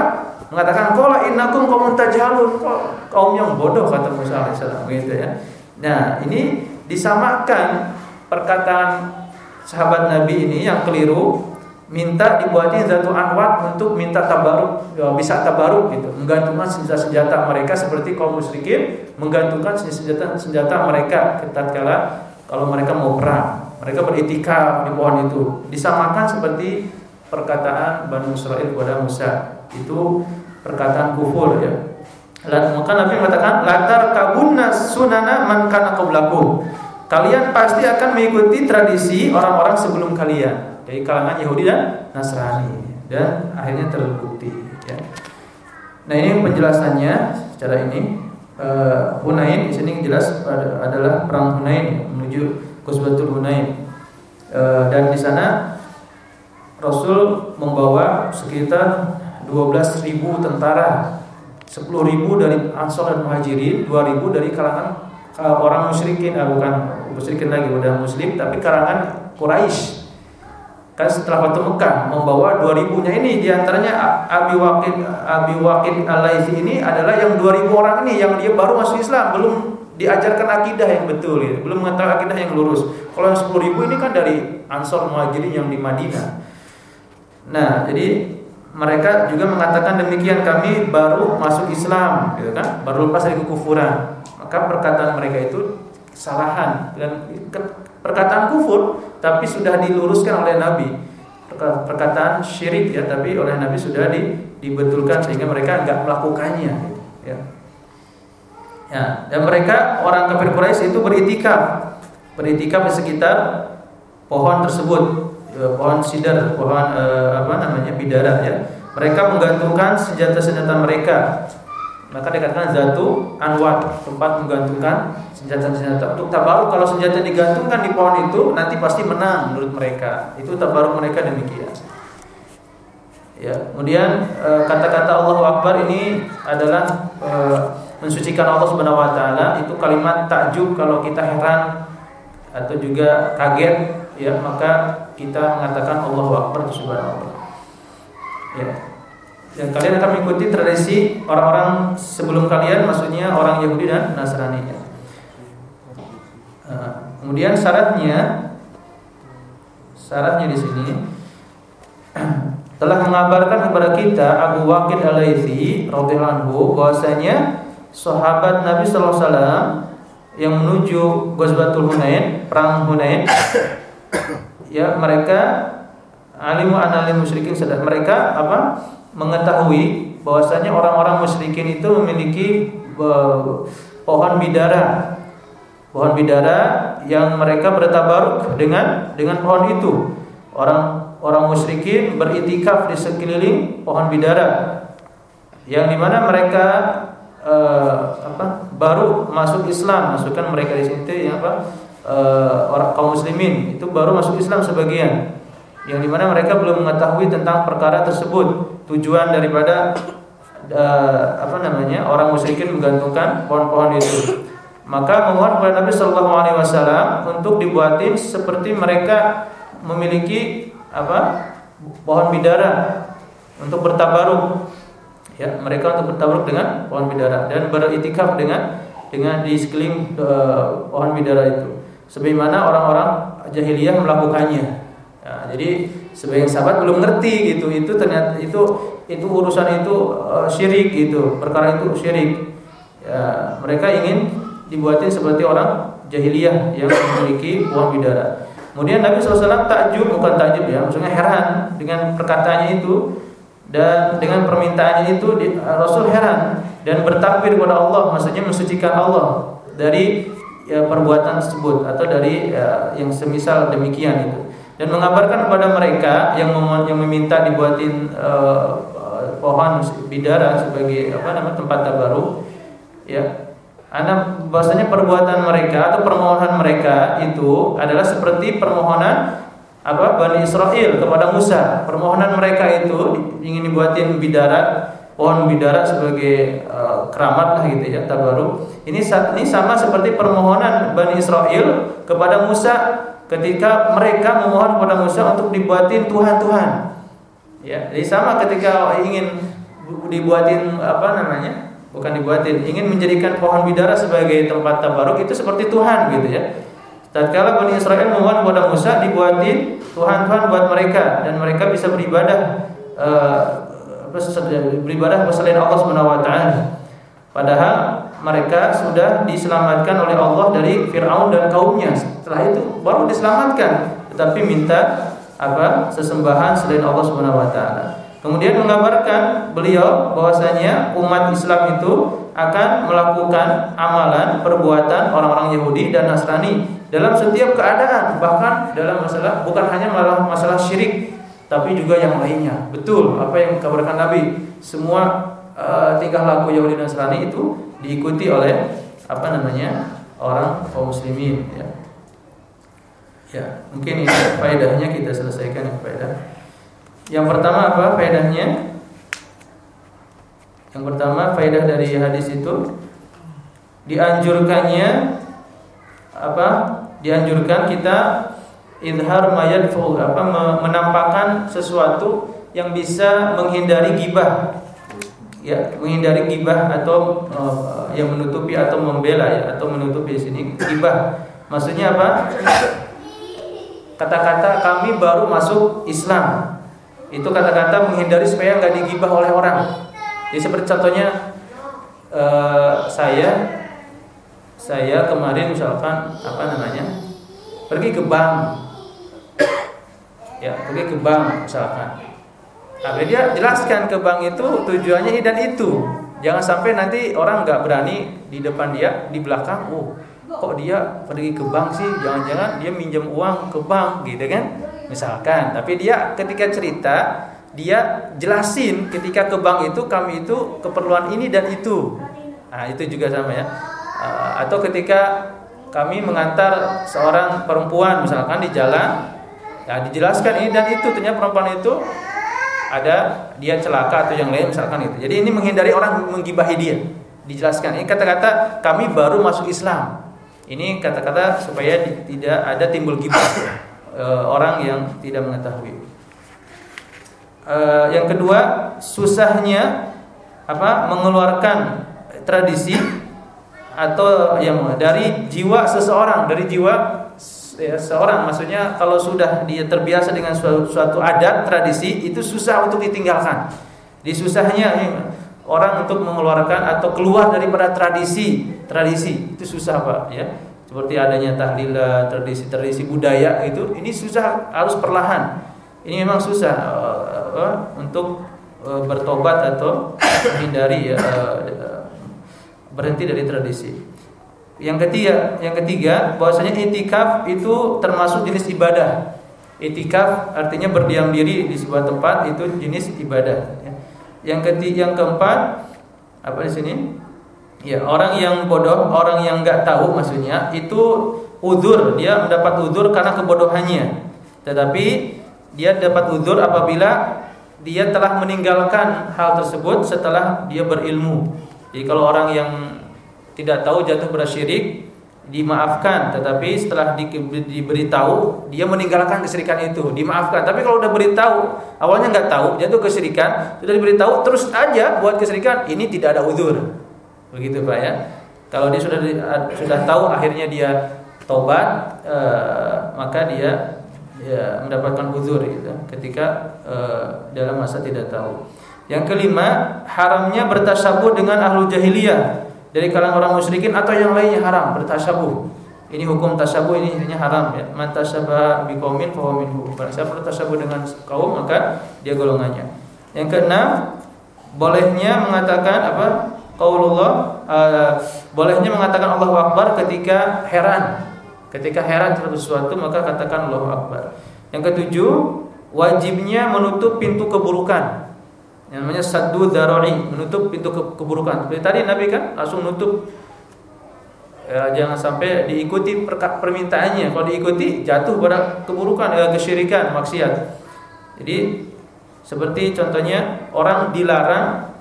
mengatakan, kola innakum kaum tajhalun, kaum yang bodoh kata Musa alaihissalam gitu ya. Nah, ini disamakan perkataan sahabat Nabi ini yang keliru minta dibuatin zatu anwat untuk minta tabaruk ya, bisa tabaruk gitu. Menggantungkan senjata-senjata mereka seperti kaum musyrikin menggantungkan senjata senjata mereka tatkala kalau mereka mau perang. Mereka beritikaf di pohon itu. Disamakan seperti perkataan Bani Israel kepada Musa. Itu perkataan kufur ya. Maka Nabi mengatakan latar kabunna sunana man kana kalian pasti akan mengikuti tradisi orang-orang sebelum kalian dari kalangan Yahudi dan Nasrani dan akhirnya terbukti ya. Nah ini penjelasannya secara ini uh, Hunain di sini jelas adalah perang Hunain menuju Ghazwatul Hunain uh, dan di sana Rasul membawa sekitar 12.000 tentara 10.000 dari Ansor dan Muhajirin 2.000 dari kalangan orang musyrikin, uh, bukan musyrikin lagi, udah muslim tapi karangan Quraisy. Kan setelah waktu Mekah membawa 2000-nya ini di antaranya Abi Waqid Abi Waqid al ini adalah yang 2000 orang ini yang dia baru masuk Islam, belum diajarkan akidah yang betul ya. belum mengetahui akidah yang lurus. Kalau yang 10.000 ini kan dari Ansor Muhajirin yang di Madinah. Nah, jadi mereka juga mengatakan demikian kami baru masuk Islam gitu kan baru lepas dari kekufuran maka perkataan mereka itu kesalahan. Dan perkataan kufur tapi sudah diluruskan oleh Nabi. Perkataan syirik ya tapi oleh Nabi sudah di, dibetulkan sehingga mereka enggak melakukannya ya. Ya dan mereka orang kafir Quraisy itu beritikaf. Beritikaf di sekitar pohon tersebut. Ya, pohon sidar pohon eh, apa namanya bidara ya. Mereka menggantungkan senjata-senjata mereka maka dikatakan zatu anwar tempat menggantungkan senjata-senjata untuk tabaruk kalau senjata digantungkan di pohon itu nanti pasti menang menurut mereka. Itu tabaruk mereka demikian. Ya kemudian eh, kata-kata Allahu Akbar ini adalah e, mensucikan Allah Subhanahu wa taala. Itu kalimat takjub kalau kita heran atau juga kaget ya maka kita mengatakan Allahu Akbar subhanallah ya dan kalian akan mengikuti tradisi orang-orang sebelum kalian maksudnya orang Yahudi dan Nasrani. Nah, kemudian syaratnya syaratnya di sini telah mengabarkan kepada kita Abu Waqid Al-Laitsi radhiyallahu anhu bahwasanya sahabat Nabi sallallahu alaihi wasallam yang menuju Ghazwatul Hunain, perang Hunain ya mereka alimu analim musyrikin sedang mereka apa mengetahui bahwasanya orang-orang musyrikin itu memiliki pohon bidara. Pohon bidara yang mereka bertabaruk dengan dengan pohon itu. Orang orang musyrikin beritikaf di sekeliling pohon bidara. Yang di mana mereka uh, apa baru masuk Islam. Masukkan mereka di sini ya apa uh, orang kaum muslimin. Itu baru masuk Islam sebagian. Yang di mana mereka belum mengetahui tentang perkara tersebut tujuan daripada uh, apa namanya orang musyrikin menggantungkan pohon-pohon itu. Maka memohon kepada Nabi Shallallahu Alaihi Wasallam untuk dibuatin seperti mereka memiliki apa pohon bidara untuk bertabaruk. Ya mereka untuk bertabaruk dengan pohon bidara dan beritikaf dengan dengan di sekeliling uh, pohon bidara itu. Sebagaimana orang-orang jahiliyah melakukannya. Ya, jadi sebagian sahabat belum ngerti gitu. Itu ternyata itu itu urusan itu uh, syirik gitu. Perkara itu syirik. Ya, mereka ingin dibuatin seperti orang jahiliyah yang memiliki buah bidara. Kemudian Nabi SAW takjub bukan takjub ya, maksudnya heran dengan perkataannya itu dan dengan permintaannya itu Rasul heran dan bertakbir kepada Allah, maksudnya mensucikan Allah dari ya, perbuatan tersebut atau dari ya, yang semisal demikian itu dan mengabarkan kepada mereka yang mem yang meminta dibuatin uh, pohon bidara sebagai apa namanya tempat tabaruk ya anda bahasanya perbuatan mereka atau permohonan mereka itu adalah seperti permohonan apa Bani Israel kepada Musa. Permohonan mereka itu ingin dibuatin bidara, pohon bidara sebagai uh, keramat lah gitu ya, tabaruk. Ini ini sama seperti permohonan Bani Israel kepada Musa ketika mereka memohon kepada Musa untuk dibuatin Tuhan-Tuhan. Ya, jadi sama ketika ingin dibuatin apa namanya? bukan dibuatin ingin menjadikan pohon bidara sebagai tempat tabaruk itu seperti Tuhan gitu ya tatkala Bani Israel memohon kepada Musa dibuatin Tuhan-Tuhan buat mereka dan mereka bisa beribadah uh, beribadah selain Allah Subhanahu wa taala padahal mereka sudah diselamatkan oleh Allah dari Firaun dan kaumnya. Setelah itu baru diselamatkan tetapi minta apa sesembahan selain Allah Subhanahu wa taala. Kemudian mengabarkan beliau bahwasanya umat Islam itu akan melakukan amalan perbuatan orang-orang Yahudi dan Nasrani dalam setiap keadaan, bahkan dalam masalah bukan hanya masalah masalah syirik, tapi juga yang lainnya. Betul apa yang dikabarkan Nabi, semua uh, tingkah laku Yahudi dan Nasrani itu diikuti oleh apa namanya orang kaum muslimin ya. Ya, mungkin ini faedahnya kita selesaikan yang faedah. Yang pertama apa faedahnya? Yang pertama faedah dari hadis itu dianjurkannya apa? Dianjurkan kita idhar mayadfu apa menampakkan sesuatu yang bisa menghindari gibah ya menghindari gibah atau uh, yang menutupi atau membela ya atau menutupi di sini. Gibah. Maksudnya apa? Kata-kata kami baru masuk Islam. Itu kata-kata menghindari supaya nggak digibah oleh orang. Jadi seperti contohnya uh, saya saya kemarin misalkan apa namanya pergi ke bank. Ya pergi ke bank misalkan tapi dia jelaskan ke bank itu tujuannya ini dan itu. Jangan sampai nanti orang nggak berani di depan dia di belakang oh kok dia pergi ke bank sih? Jangan-jangan dia minjem uang ke bank gitu kan. Misalkan. Tapi dia ketika cerita dia jelasin ketika ke bank itu kami itu keperluan ini dan itu. Nah itu juga sama ya. Uh, atau ketika kami mengantar seorang perempuan misalkan di jalan. Ya dijelaskan ini dan itu. Ternyata perempuan itu ada dia celaka atau yang lain misalkan itu jadi ini menghindari orang menggibahi dia dijelaskan ini kata-kata kami baru masuk Islam ini kata-kata supaya tidak ada timbul gibah e, orang yang tidak mengetahui. E, yang kedua, susahnya apa? mengeluarkan tradisi atau yang dari jiwa seseorang, dari jiwa ya, seorang maksudnya kalau sudah dia terbiasa dengan suatu, suatu adat tradisi itu susah untuk ditinggalkan. Di susahnya ya, orang untuk mengeluarkan atau keluar daripada tradisi tradisi itu susah pak ya seperti adanya tahlilah, tradisi-tradisi budaya itu ini susah harus perlahan. Ini memang susah uh, uh, untuk uh, bertobat atau menghindari uh, berhenti dari tradisi. Yang ketiga, yang ketiga bahwasanya itikaf itu termasuk jenis ibadah. Itikaf artinya berdiam diri di sebuah tempat itu jenis ibadah. Ya. Yang ketiga, yang keempat apa di sini? Ya orang yang bodoh, orang yang nggak tahu maksudnya itu udur dia mendapat udur karena kebodohannya. Tetapi dia dapat udur apabila dia telah meninggalkan hal tersebut setelah dia berilmu. Jadi kalau orang yang tidak tahu jatuh pada syirik dimaafkan. Tetapi setelah di, diberitahu dia meninggalkan kesyirikan itu. Dimaafkan. Tapi kalau udah beritahu awalnya nggak tahu jatuh kesyirikan sudah diberitahu terus aja buat kesyirikan ini tidak ada udur begitu pak ya. Kalau dia sudah sudah tahu akhirnya dia tobat e, maka dia ya mendapatkan uzur gitu. Ketika e, dalam masa tidak tahu. Yang kelima haramnya bertasabuh dengan ahlu jahiliyah dari kalangan orang musyrikin atau yang lainnya haram bertasabuh. Ini hukum tasabuh ini hanya haram ya. Man tasabah biqaumin fa minhu. Barang siapa bertasabuh dengan kaum maka dia golongannya. Yang keenam, bolehnya mengatakan apa? Qaulullah uh, bolehnya mengatakan Allahu Akbar ketika heran. Ketika heran terhadap sesuatu maka katakan Allahu Akbar. Yang ketujuh, wajibnya menutup pintu keburukan yang namanya saddu daroi menutup pintu ke keburukan. Seperti tadi Nabi kan langsung nutup ya, jangan sampai diikuti permintaannya. Kalau diikuti jatuh pada keburukan, ya, kesyirikan, maksiat. Jadi seperti contohnya orang dilarang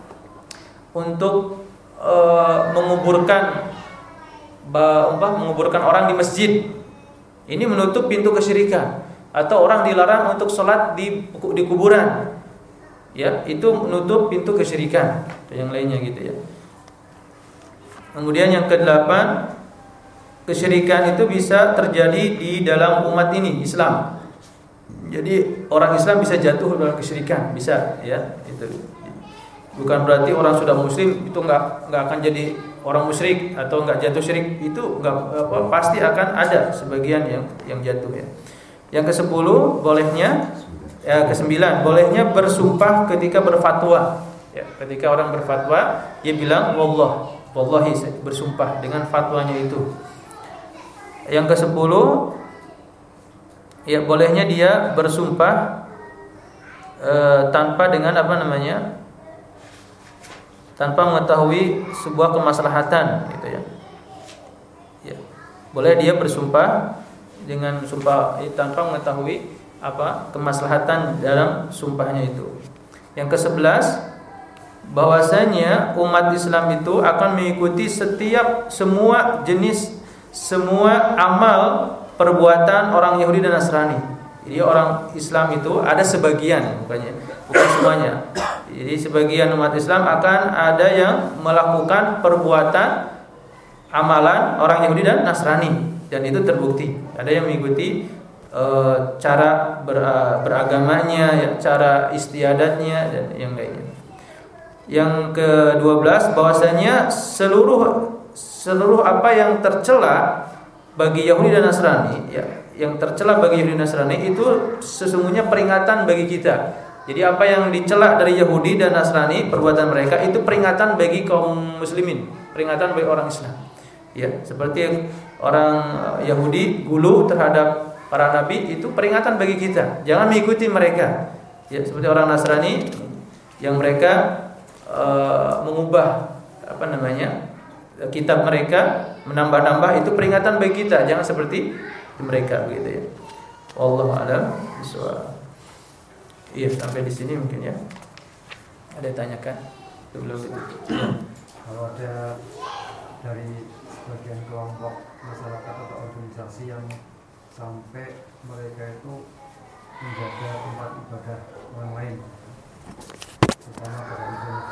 untuk e, menguburkan apa, menguburkan orang di masjid. Ini menutup pintu kesyirikan. Atau orang dilarang untuk sholat di di kuburan ya itu menutup pintu kesyirikan atau yang lainnya gitu ya. Kemudian yang kedelapan kesyirikan itu bisa terjadi di dalam umat ini Islam. Jadi orang Islam bisa jatuh dalam kesyirikan, bisa ya itu. Bukan berarti orang sudah muslim itu nggak nggak akan jadi orang musyrik atau nggak jatuh syirik itu nggak apa pasti akan ada sebagian yang yang jatuh ya. Yang ke sepuluh bolehnya Ya, kesembilan, bolehnya bersumpah ketika berfatwa. Ya, ketika orang berfatwa, dia bilang wallah, wallahi bersumpah dengan fatwanya itu. Yang ke sepuluh, ya bolehnya dia bersumpah e, tanpa dengan apa namanya? tanpa mengetahui sebuah kemaslahatan gitu ya. Ya. Boleh dia bersumpah dengan sumpah tanpa mengetahui apa kemaslahatan dalam sumpahnya itu. Yang ke-11 bahwasanya umat Islam itu akan mengikuti setiap semua jenis semua amal perbuatan orang Yahudi dan Nasrani. Jadi orang Islam itu ada sebagian bukannya bukan semuanya. Jadi sebagian umat Islam akan ada yang melakukan perbuatan amalan orang Yahudi dan Nasrani dan itu terbukti. Ada yang mengikuti Eh, cara ber, beragamanya, ya, cara istiadatnya dan yang lainnya. Yang ke-12 bahwasanya seluruh seluruh apa yang tercela bagi Yahudi dan Nasrani ya, yang tercela bagi Yahudi dan Nasrani itu sesungguhnya peringatan bagi kita. Jadi apa yang dicela dari Yahudi dan Nasrani perbuatan mereka itu peringatan bagi kaum muslimin, peringatan bagi orang Islam. Ya, seperti orang Yahudi gulu terhadap para nabi itu peringatan bagi kita. Jangan mengikuti mereka. Ya, seperti orang Nasrani yang mereka uh, mengubah apa namanya? kitab mereka menambah-nambah itu peringatan bagi kita. Jangan seperti mereka begitu ya. Allah alam Iya, sampai di sini mungkin ya. Ada tanyakan? Belum itu. Kalau ada dari bagian kelompok masyarakat atau organisasi yang sampai mereka itu menjaga tempat ibadah orang lain. Terutama pada event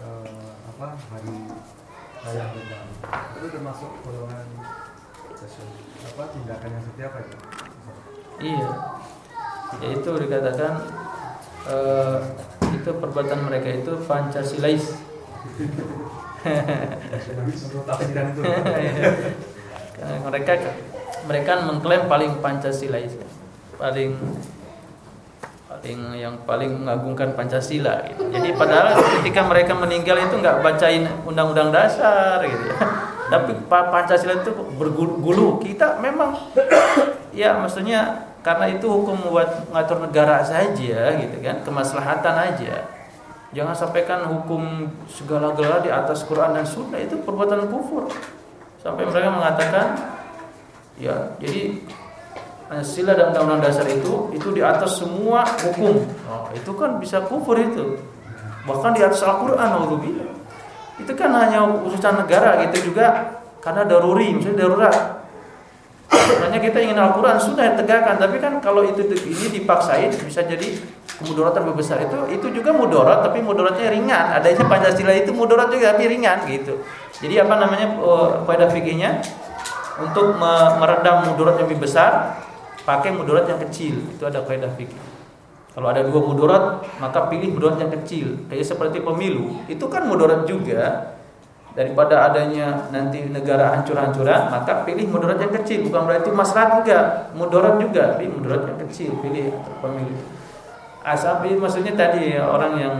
uh, apa hari raya lebaran itu termasuk golongan apa tindakan yang seperti apa itu? Iya. Ya itu dikatakan uh, itu perbuatan mereka itu pancasilais mereka mereka mengklaim paling pancasila paling paling yang paling mengagungkan Pancasila gitu. Jadi padahal ketika mereka meninggal itu nggak bacain undang-undang dasar gitu ya. Tapi Pancasila itu bergulu. Kita memang ya maksudnya karena itu hukum buat ngatur negara saja gitu kan, kemaslahatan aja. Jangan sampaikan hukum segala-gala di atas Quran dan Sunnah itu perbuatan kufur. Sampai mereka mengatakan ya, jadi Pancasila dan Undang-Undang Dasar itu itu di atas semua hukum. Oh, itu kan bisa kufur itu. Bahkan di atas Al-Qur'an. Itu kan hanya urusan negara gitu juga karena daruri, misalnya darurat. Sebenarnya kita ingin Al-Qur'an sudah tegakkan, tapi kan kalau itu ini dipaksain bisa jadi kemudaratan lebih besar itu itu juga mudarat tapi mudaratnya ringan adanya Pancasila itu mudarat juga tapi ringan gitu jadi apa namanya pada fikihnya untuk meredam mudarat yang lebih besar pakai mudarat yang kecil. Itu ada kaidah fikih. Kalau ada dua mudarat, maka pilih mudarat yang kecil. Kayak seperti pemilu, itu kan mudarat juga. Daripada adanya nanti negara hancur-hancuran, maka pilih mudarat yang kecil. Bukan berarti maslahat enggak, mudarat juga, pilih mudarat yang kecil, pilih pemilu. Asabi maksudnya tadi orang yang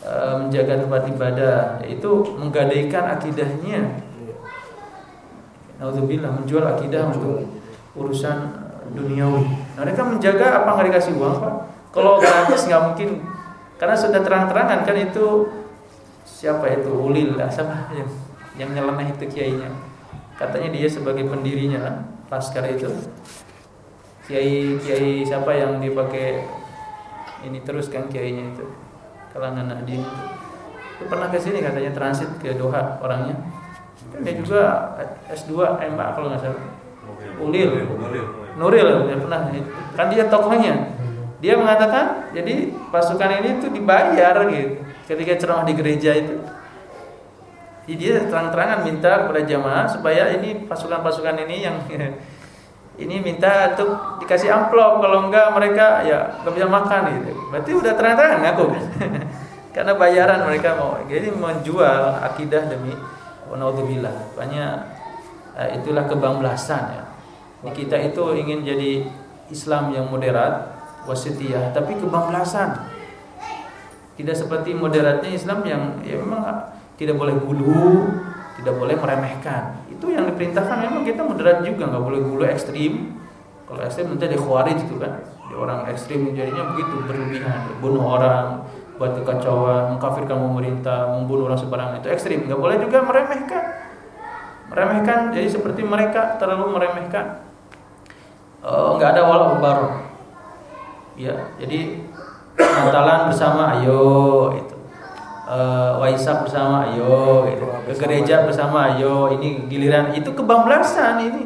e, menjaga tempat ibadah, yaitu menggadaikan akidahnya. Nauzubillah menjual akidah untuk urusan duniawi. Nah, mereka menjaga apa nggak dikasih uang pak? Kalau gratis nggak mungkin, karena sudah terang-terangan kan itu siapa itu? Ulil lah siapa? Yang yang nyeleneh itu kiainya. Katanya dia sebagai pendirinya kan, laskar itu. Kiai kiai siapa yang dipakai ini terus kan kiainya itu? Kalangan Nadine itu. Pernah ke sini katanya transit ke Doha orangnya. Kan dia juga S2 MA kalau nggak salah. Ulil. Nuril ya pernah. Kan dia tokohnya. Dia mengatakan jadi pasukan ini tuh dibayar gitu ketika ceramah di gereja itu dia terang-terangan minta kepada jamaah supaya ini pasukan-pasukan ini yang ini minta untuk dikasih amplop. Kalau enggak mereka ya nggak bisa makan gitu. Berarti udah terang-terangan ngaku kan karena bayaran mereka mau. Jadi menjual akidah demi naudzubillah banyak eh, itulah kebanglasan ya. Kita itu ingin jadi Islam yang moderat, wasitiyah, tapi kebablasan. Tidak seperti moderatnya Islam yang ya memang tidak boleh gulu, tidak boleh meremehkan. Itu yang diperintahkan memang kita moderat juga, nggak boleh gulu ekstrim. Kalau ekstrim nanti ada khawarij itu kan. Di orang ekstrim jadinya begitu berlebihan, bunuh orang, buat kekacauan, mengkafirkan pemerintah, membunuh orang sembarangan itu ekstrim. Nggak boleh juga meremehkan. Meremehkan jadi seperti mereka terlalu meremehkan Oh, nggak ada walau baru ya jadi Natalan bersama ayo itu uh, Waisak bersama ayo itu ke gereja bersama ayo ini giliran. Itu kebablasan ini.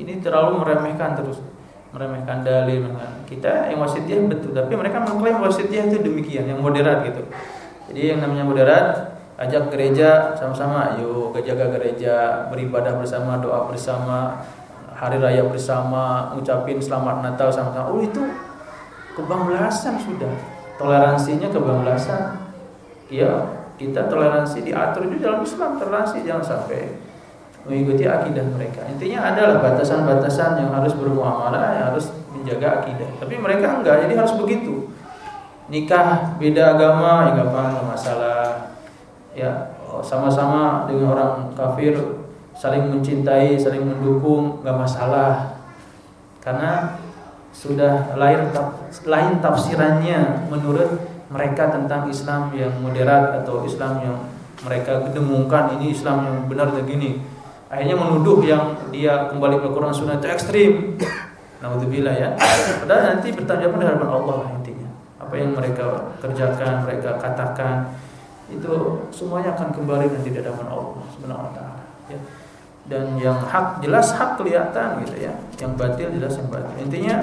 Ini terlalu meremehkan terus. Meremehkan dalil kita yang wasitiyah betul. Tapi mereka mengklaim wasitiyah itu demikian yang moderat gitu. Jadi yang namanya moderat ajak gereja sama-sama ayo jaga gereja beribadah bersama doa bersama hari raya bersama, ngucapin selamat Natal sama-sama. Oh itu kebanglasan sudah. Toleransinya kebanglasan. Ya, kita toleransi diatur itu dalam Islam, toleransi jangan sampai mengikuti akidah mereka. Intinya adalah batasan-batasan yang harus bermuamalah, yang harus menjaga akidah. Tapi mereka enggak, jadi harus begitu. Nikah beda agama, ya enggak apa masalah. Ya, sama-sama dengan orang kafir saling mencintai, saling mendukung, nggak masalah. Karena sudah lain lain tafsirannya menurut mereka tentang Islam yang moderat atau Islam yang mereka dengungkan ini Islam yang benar begini. Akhirnya menuduh yang dia kembali ke Quran Sunnah itu ekstrim. Naudzubillah ya. Padahal nanti bertanggung jawab hadapan Allah intinya. Apa yang mereka kerjakan, mereka katakan itu semuanya akan kembali nanti di hadapan Allah taala. Ya dan yang hak jelas hak kelihatan gitu ya. Yang batil jelas yang batil. Intinya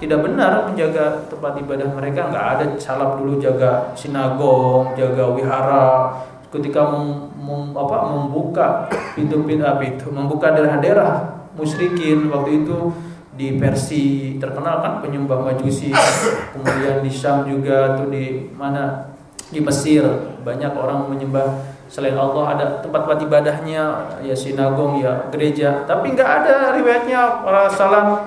tidak benar menjaga tempat ibadah mereka. Nggak ada salap dulu jaga sinagog jaga wihara. Ketika mem, mem, apa, membuka pintu-pintu itu membuka daerah-daerah musyrikin waktu itu di Persia terkenal kan penyembah majusi. Kemudian di Syam juga tuh di mana? Di Mesir. Banyak orang menyembah selain Allah ada tempat-tempat ibadahnya ya sinagog ya gereja. Tapi nggak ada riwayatnya para salam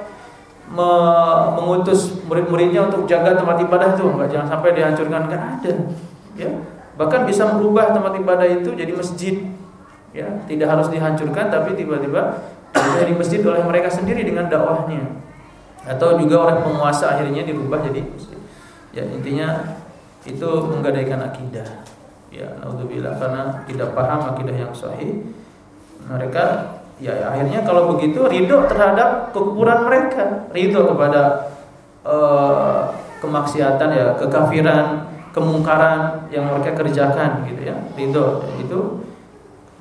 mengutus murid-muridnya untuk jaga tempat ibadah itu. Enggak jangan sampai dihancurkan. Kan ada ya. Bahkan bisa merubah tempat ibadah itu jadi masjid ya. Tidak harus dihancurkan tapi tiba-tiba jadi masjid oleh mereka sendiri dengan dakwahnya. Atau juga oleh penguasa akhirnya dirubah jadi ya intinya itu menggadaikan akidah ya naudzubillah karena tidak paham akidah yang sahih mereka ya akhirnya kalau begitu ridho terhadap kekufuran mereka. Ridho kepada uh, kemaksiatan ya kekafiran kemungkaran yang mereka kerjakan gitu ya. Ridho itu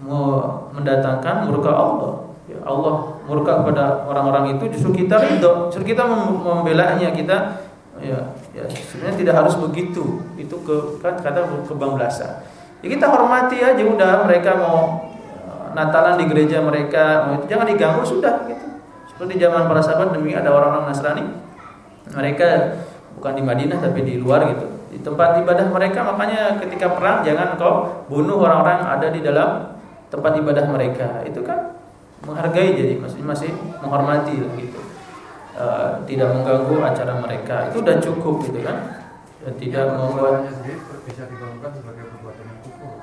mau mendatangkan murka Allah. Ya Allah murka kepada orang-orang itu justru kita ridho. Justru kita membelanya kita ya ya sebenarnya tidak harus begitu itu ke kan kata kebablasan ya kita hormati aja udah mereka mau Natalan di gereja mereka, itu jangan diganggu sudah gitu. Seperti zaman para sahabat demi ada orang-orang Nasrani, mereka bukan di Madinah tapi di luar gitu. Di tempat ibadah mereka makanya ketika perang jangan kau bunuh orang-orang ada di dalam tempat ibadah mereka. Itu kan menghargai jadi masih masih menghormati gitu. Uh, tidak mengganggu acara mereka. Itu udah cukup gitu kan? Dan tidak membuat bisa digolongkan sebagai perbuatan yang kufur.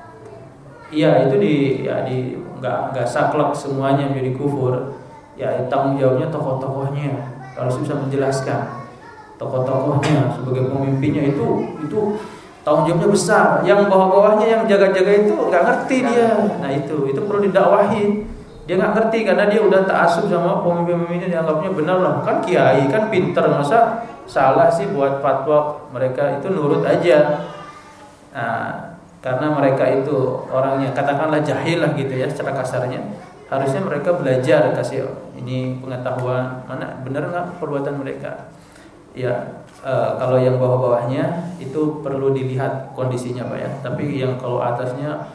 Iya itu di ya di nggak nggak saklek semuanya menjadi kufur. Ya tanggung jawabnya tokoh-tokohnya. Harus bisa menjelaskan tokoh-tokohnya sebagai pemimpinnya. Itu itu tanggung jawabnya besar. Yang bawah-bawahnya yang jaga-jaga itu nggak ngerti dia. nah itu itu perlu didakwahi dia nggak ngerti karena dia udah tak asuh sama pemimpin-pemimpinnya dianggapnya benar lah. Kan kiai kan pinter masa salah sih buat fatwa mereka? Itu nurut aja. Nah karena mereka itu orangnya katakanlah jahil lah gitu ya secara kasarnya harusnya mereka belajar kasih ini pengetahuan. Mana benar nggak perbuatan mereka? Ya e, kalau yang bawah-bawahnya itu perlu dilihat kondisinya pak ya. Tapi yang kalau atasnya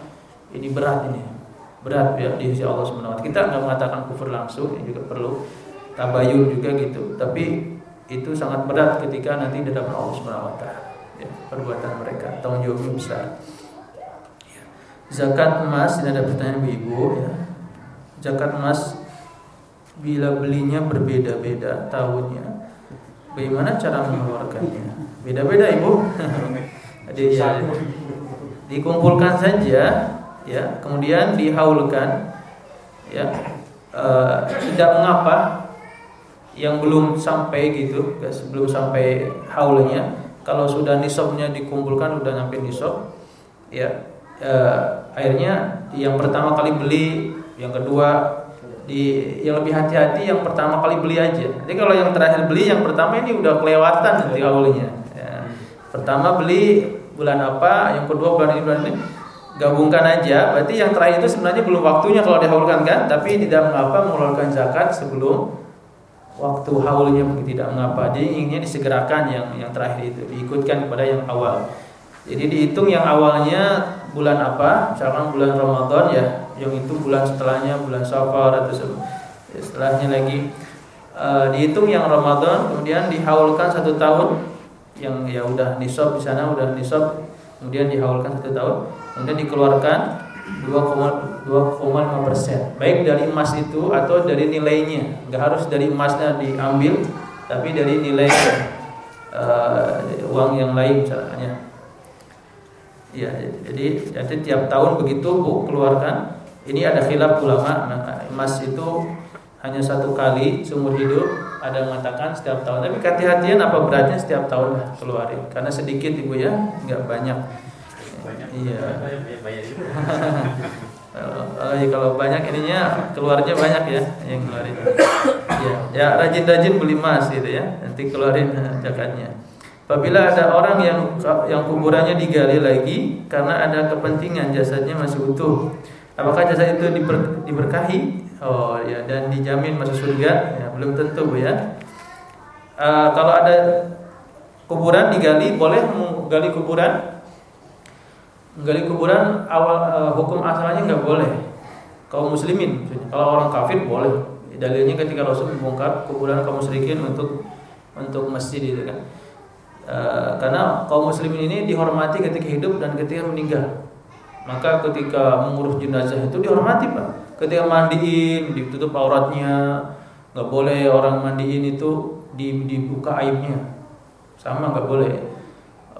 ini berat ini berat ya di sisi Allah swt kita nggak mengatakan kufur langsung ini juga perlu tabayun juga gitu tapi itu sangat berat ketika nanti di hadapan Allah swt ya, perbuatan mereka tanggung jawabnya besar Zakat emas ini ada pertanyaan ibu ya. Zakat emas bila belinya berbeda-beda tahunnya, bagaimana cara mengeluarkannya? Beda-beda ibu. Jadi ya dikumpulkan saja ya, kemudian dihaulkan ya. E, tidak mengapa yang belum sampai gitu, sebelum sampai haulnya, kalau sudah nisabnya dikumpulkan udah nyampe nisab ya eh, akhirnya yang pertama kali beli, yang kedua di yang lebih hati-hati yang pertama kali beli aja. Jadi kalau yang terakhir beli, yang pertama ini udah kelewatan nanti awalnya. Ya. Pertama beli bulan apa, yang kedua bulan ini bulan ini gabungkan aja. Berarti yang terakhir itu sebenarnya belum waktunya kalau dihaulkan kan, tapi tidak mengapa mengeluarkan zakat sebelum waktu haulnya tidak mengapa. Jadi inginnya disegerakan yang yang terakhir itu diikutkan kepada yang awal. Jadi dihitung yang awalnya bulan apa misalkan bulan Ramadan ya yang itu bulan setelahnya bulan Safar atau setelahnya lagi e, dihitung yang Ramadan kemudian dihaulkan satu tahun yang ya udah nisab di sana udah nisab kemudian dihaulkan satu tahun kemudian dikeluarkan 2,5 persen baik dari emas itu atau dari nilainya nggak harus dari emasnya diambil tapi dari nilai uh, uang yang lain misalnya Ya, jadi jadi tiap tahun begitu Bu keluarkan. Ini ada khilaf ulama, emas itu hanya satu kali seumur hidup. Ada yang mengatakan setiap tahun. Tapi hati-hatian apa beratnya setiap tahun keluarin. Karena sedikit Ibu ya, nggak banyak. Banyak. Iya. Oh, iya, kalau banyak ininya keluarnya banyak ya yang keluarin. Ya, ya rajin-rajin beli emas gitu ya. Nanti keluarin zakatnya. Apabila ada orang yang yang kuburannya digali lagi karena ada kepentingan jasadnya masih utuh, apakah jasad itu diber, diberkahi? Oh ya dan dijamin masuk surga? Ya, belum tentu bu ya. Uh, kalau ada kuburan digali boleh menggali kuburan? Menggali kuburan awal uh, hukum asalnya nggak boleh. Kaum muslimin, kalau orang kafir boleh. Dalilnya ketika Rasul membongkar kuburan kaum musyrikin untuk untuk masjid itu kan. Eh, karena kaum muslimin ini dihormati ketika hidup dan ketika meninggal. Maka ketika mengurus jenazah itu dihormati pak. Ketika mandiin ditutup auratnya, nggak boleh orang mandiin itu dibuka aibnya sama nggak boleh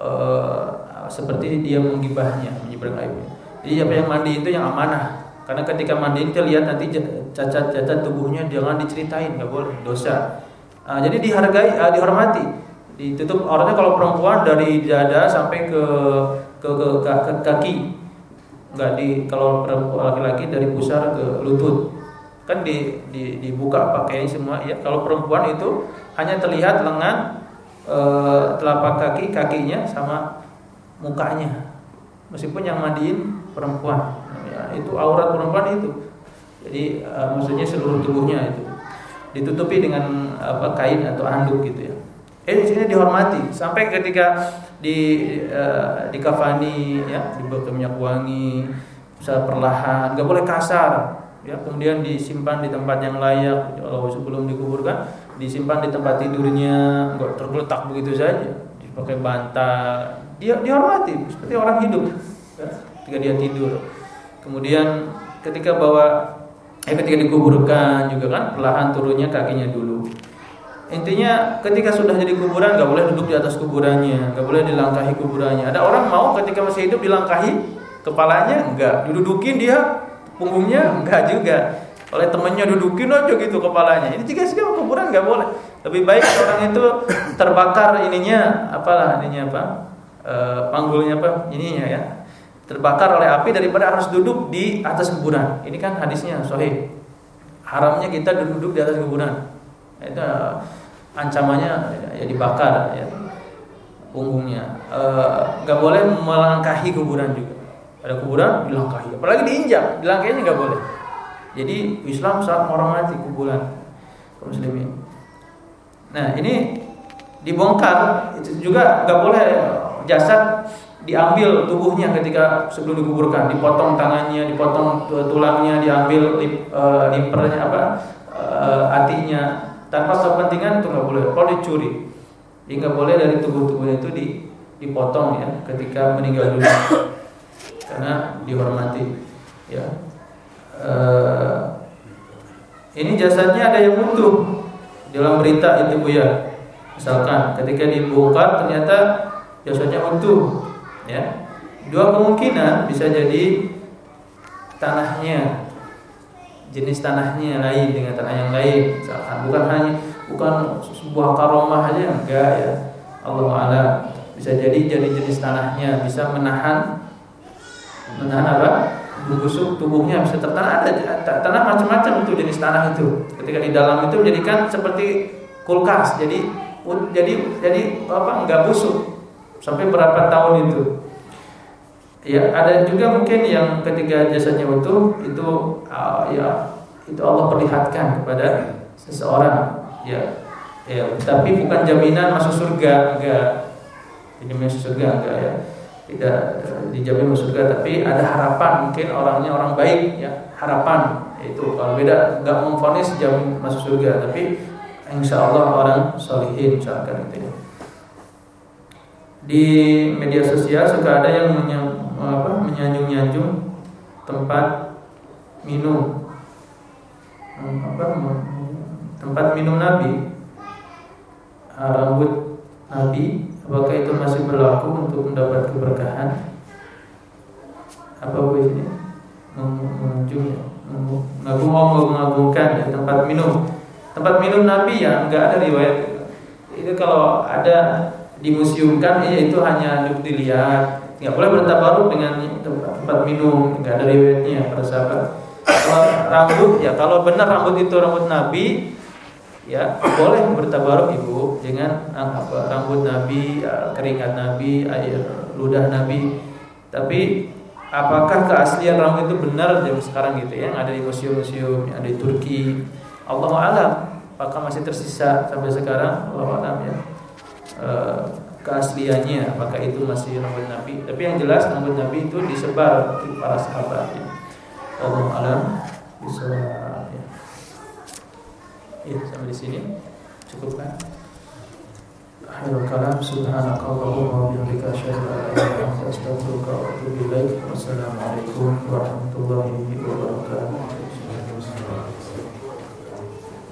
uh, seperti dia menggibahnya menyeberang aibnya jadi apa yang mandi itu yang amanah. Karena ketika mandi kita lihat nanti cacat-cacat tubuhnya jangan diceritain nggak boleh dosa. Uh, jadi dihargai uh, dihormati. Ditutup orangnya kalau perempuan dari dada sampai ke ke, ke, ke, ke kaki. Nggak di kalau laki-laki dari pusar ke lutut. Kan di, di dibuka pakai semua. Ya kalau perempuan itu hanya terlihat lengan e, telapak kaki kakinya sama mukanya. Meskipun yang mandiin perempuan. Ya, itu aurat perempuan itu. Jadi e, maksudnya seluruh tubuhnya itu. Ditutupi dengan apa kain atau handuk gitu ya. Eh di sini dihormati. Sampai ketika di uh, dikafani ya dibawa minyak wangi bisa perlahan nggak boleh kasar ya. Kemudian disimpan di tempat yang layak kalau sebelum dikuburkan disimpan di tempat tidurnya nggak tergeletak begitu saja. Dipakai bantal dia dihormati seperti orang hidup ketika dia tidur kemudian ketika bawa eh ketika dikuburkan juga kan perlahan turunnya kakinya dulu Intinya ketika sudah jadi kuburan nggak boleh duduk di atas kuburannya, nggak boleh dilangkahi kuburannya. Ada orang mau ketika masih hidup dilangkahi kepalanya, enggak. Didudukin dia punggungnya, enggak juga. Oleh temennya dudukin aja gitu kepalanya. Ini jika sih kuburan nggak boleh. Lebih baik orang itu terbakar ininya, apalah ininya apa? E, panggulnya apa? Ininya ya. Terbakar oleh api daripada harus duduk di atas kuburan. Ini kan hadisnya sahih. Haramnya kita duduk di atas kuburan. Itu ancamannya ya dibakar ya punggungnya eh, nggak e, boleh melangkahi kuburan juga ada kuburan dilangkahi apalagi diinjak dilangkahinya nggak boleh jadi Islam sangat menghormati kuburan kaum muslimin nah ini dibongkar itu juga nggak boleh jasad diambil tubuhnya ketika sebelum dikuburkan dipotong tangannya dipotong tulangnya diambil lip, e, limpernya apa e, hatinya tanpa kepentingan itu nggak boleh. Kalau dicuri, jadi nggak boleh dari tubuh-tubuhnya itu di, dipotong ya ketika meninggal dunia karena dihormati ya. E, ini jasadnya ada yang utuh dalam berita itu ya. Misalkan ketika dibongkar ternyata jasadnya utuh ya. Dua kemungkinan bisa jadi tanahnya jenis tanahnya yang lain dengan tanah yang lain. Misalkan bukan hanya bukan sebuah karomah aja enggak ya. Allah Taala bisa jadi jadi jenis tanahnya bisa menahan menahan apa? Busuk tubuhnya bisa tertanah ada tanah macam-macam itu jenis tanah itu. Ketika di dalam itu menjadikan seperti kulkas jadi jadi jadi apa enggak busuk sampai berapa tahun itu? Ya, ada juga mungkin yang ketika jasanya utuh itu uh, ya itu Allah perlihatkan kepada seseorang ya. Ya tapi bukan jaminan masuk surga enggak. Ini masuk surga enggak ya. Tidak dijamin masuk surga tapi ada harapan mungkin orangnya orang baik ya harapan. Itu kalau beda enggak memfonis jamin masuk surga. Tapi insya Allah orang solihin misalkan itu ya di media sosial suka ada yang apa menyanjung-nyanjung tempat minum. Apa tempat minum Nabi. Ah, rambut Nabi apakah itu masih berlaku untuk mendapat keberkahan? Apa bu ini ya mengagung mengagungkan ya tempat minum. Tempat minum Nabi ya enggak ada riwayat. Itu kalau ada dimuseumkan ya itu hanya dilihat. Nggak boleh bertabaruk dengan tempat, minum nggak ada riwayatnya para sahabat. Kalau rambut ya kalau benar rambut itu rambut nabi ya boleh bertabaruk ibu dengan ah, apa, rambut nabi ya, keringat nabi air ludah nabi. Tapi apakah keaslian rambut itu benar jam sekarang gitu ya yang ada di museum-museum ada di Turki? Allah alam. Apakah masih tersisa sampai sekarang? Allah alam ya uh, keasliannya apakah itu masih rambut Nabi tapi yang jelas rambut Nabi itu disebar di para sahabat ya. Allah alam bisa ya. ya sampai di sini cukup kan Akhirul warahmatullahi wabarakatuh.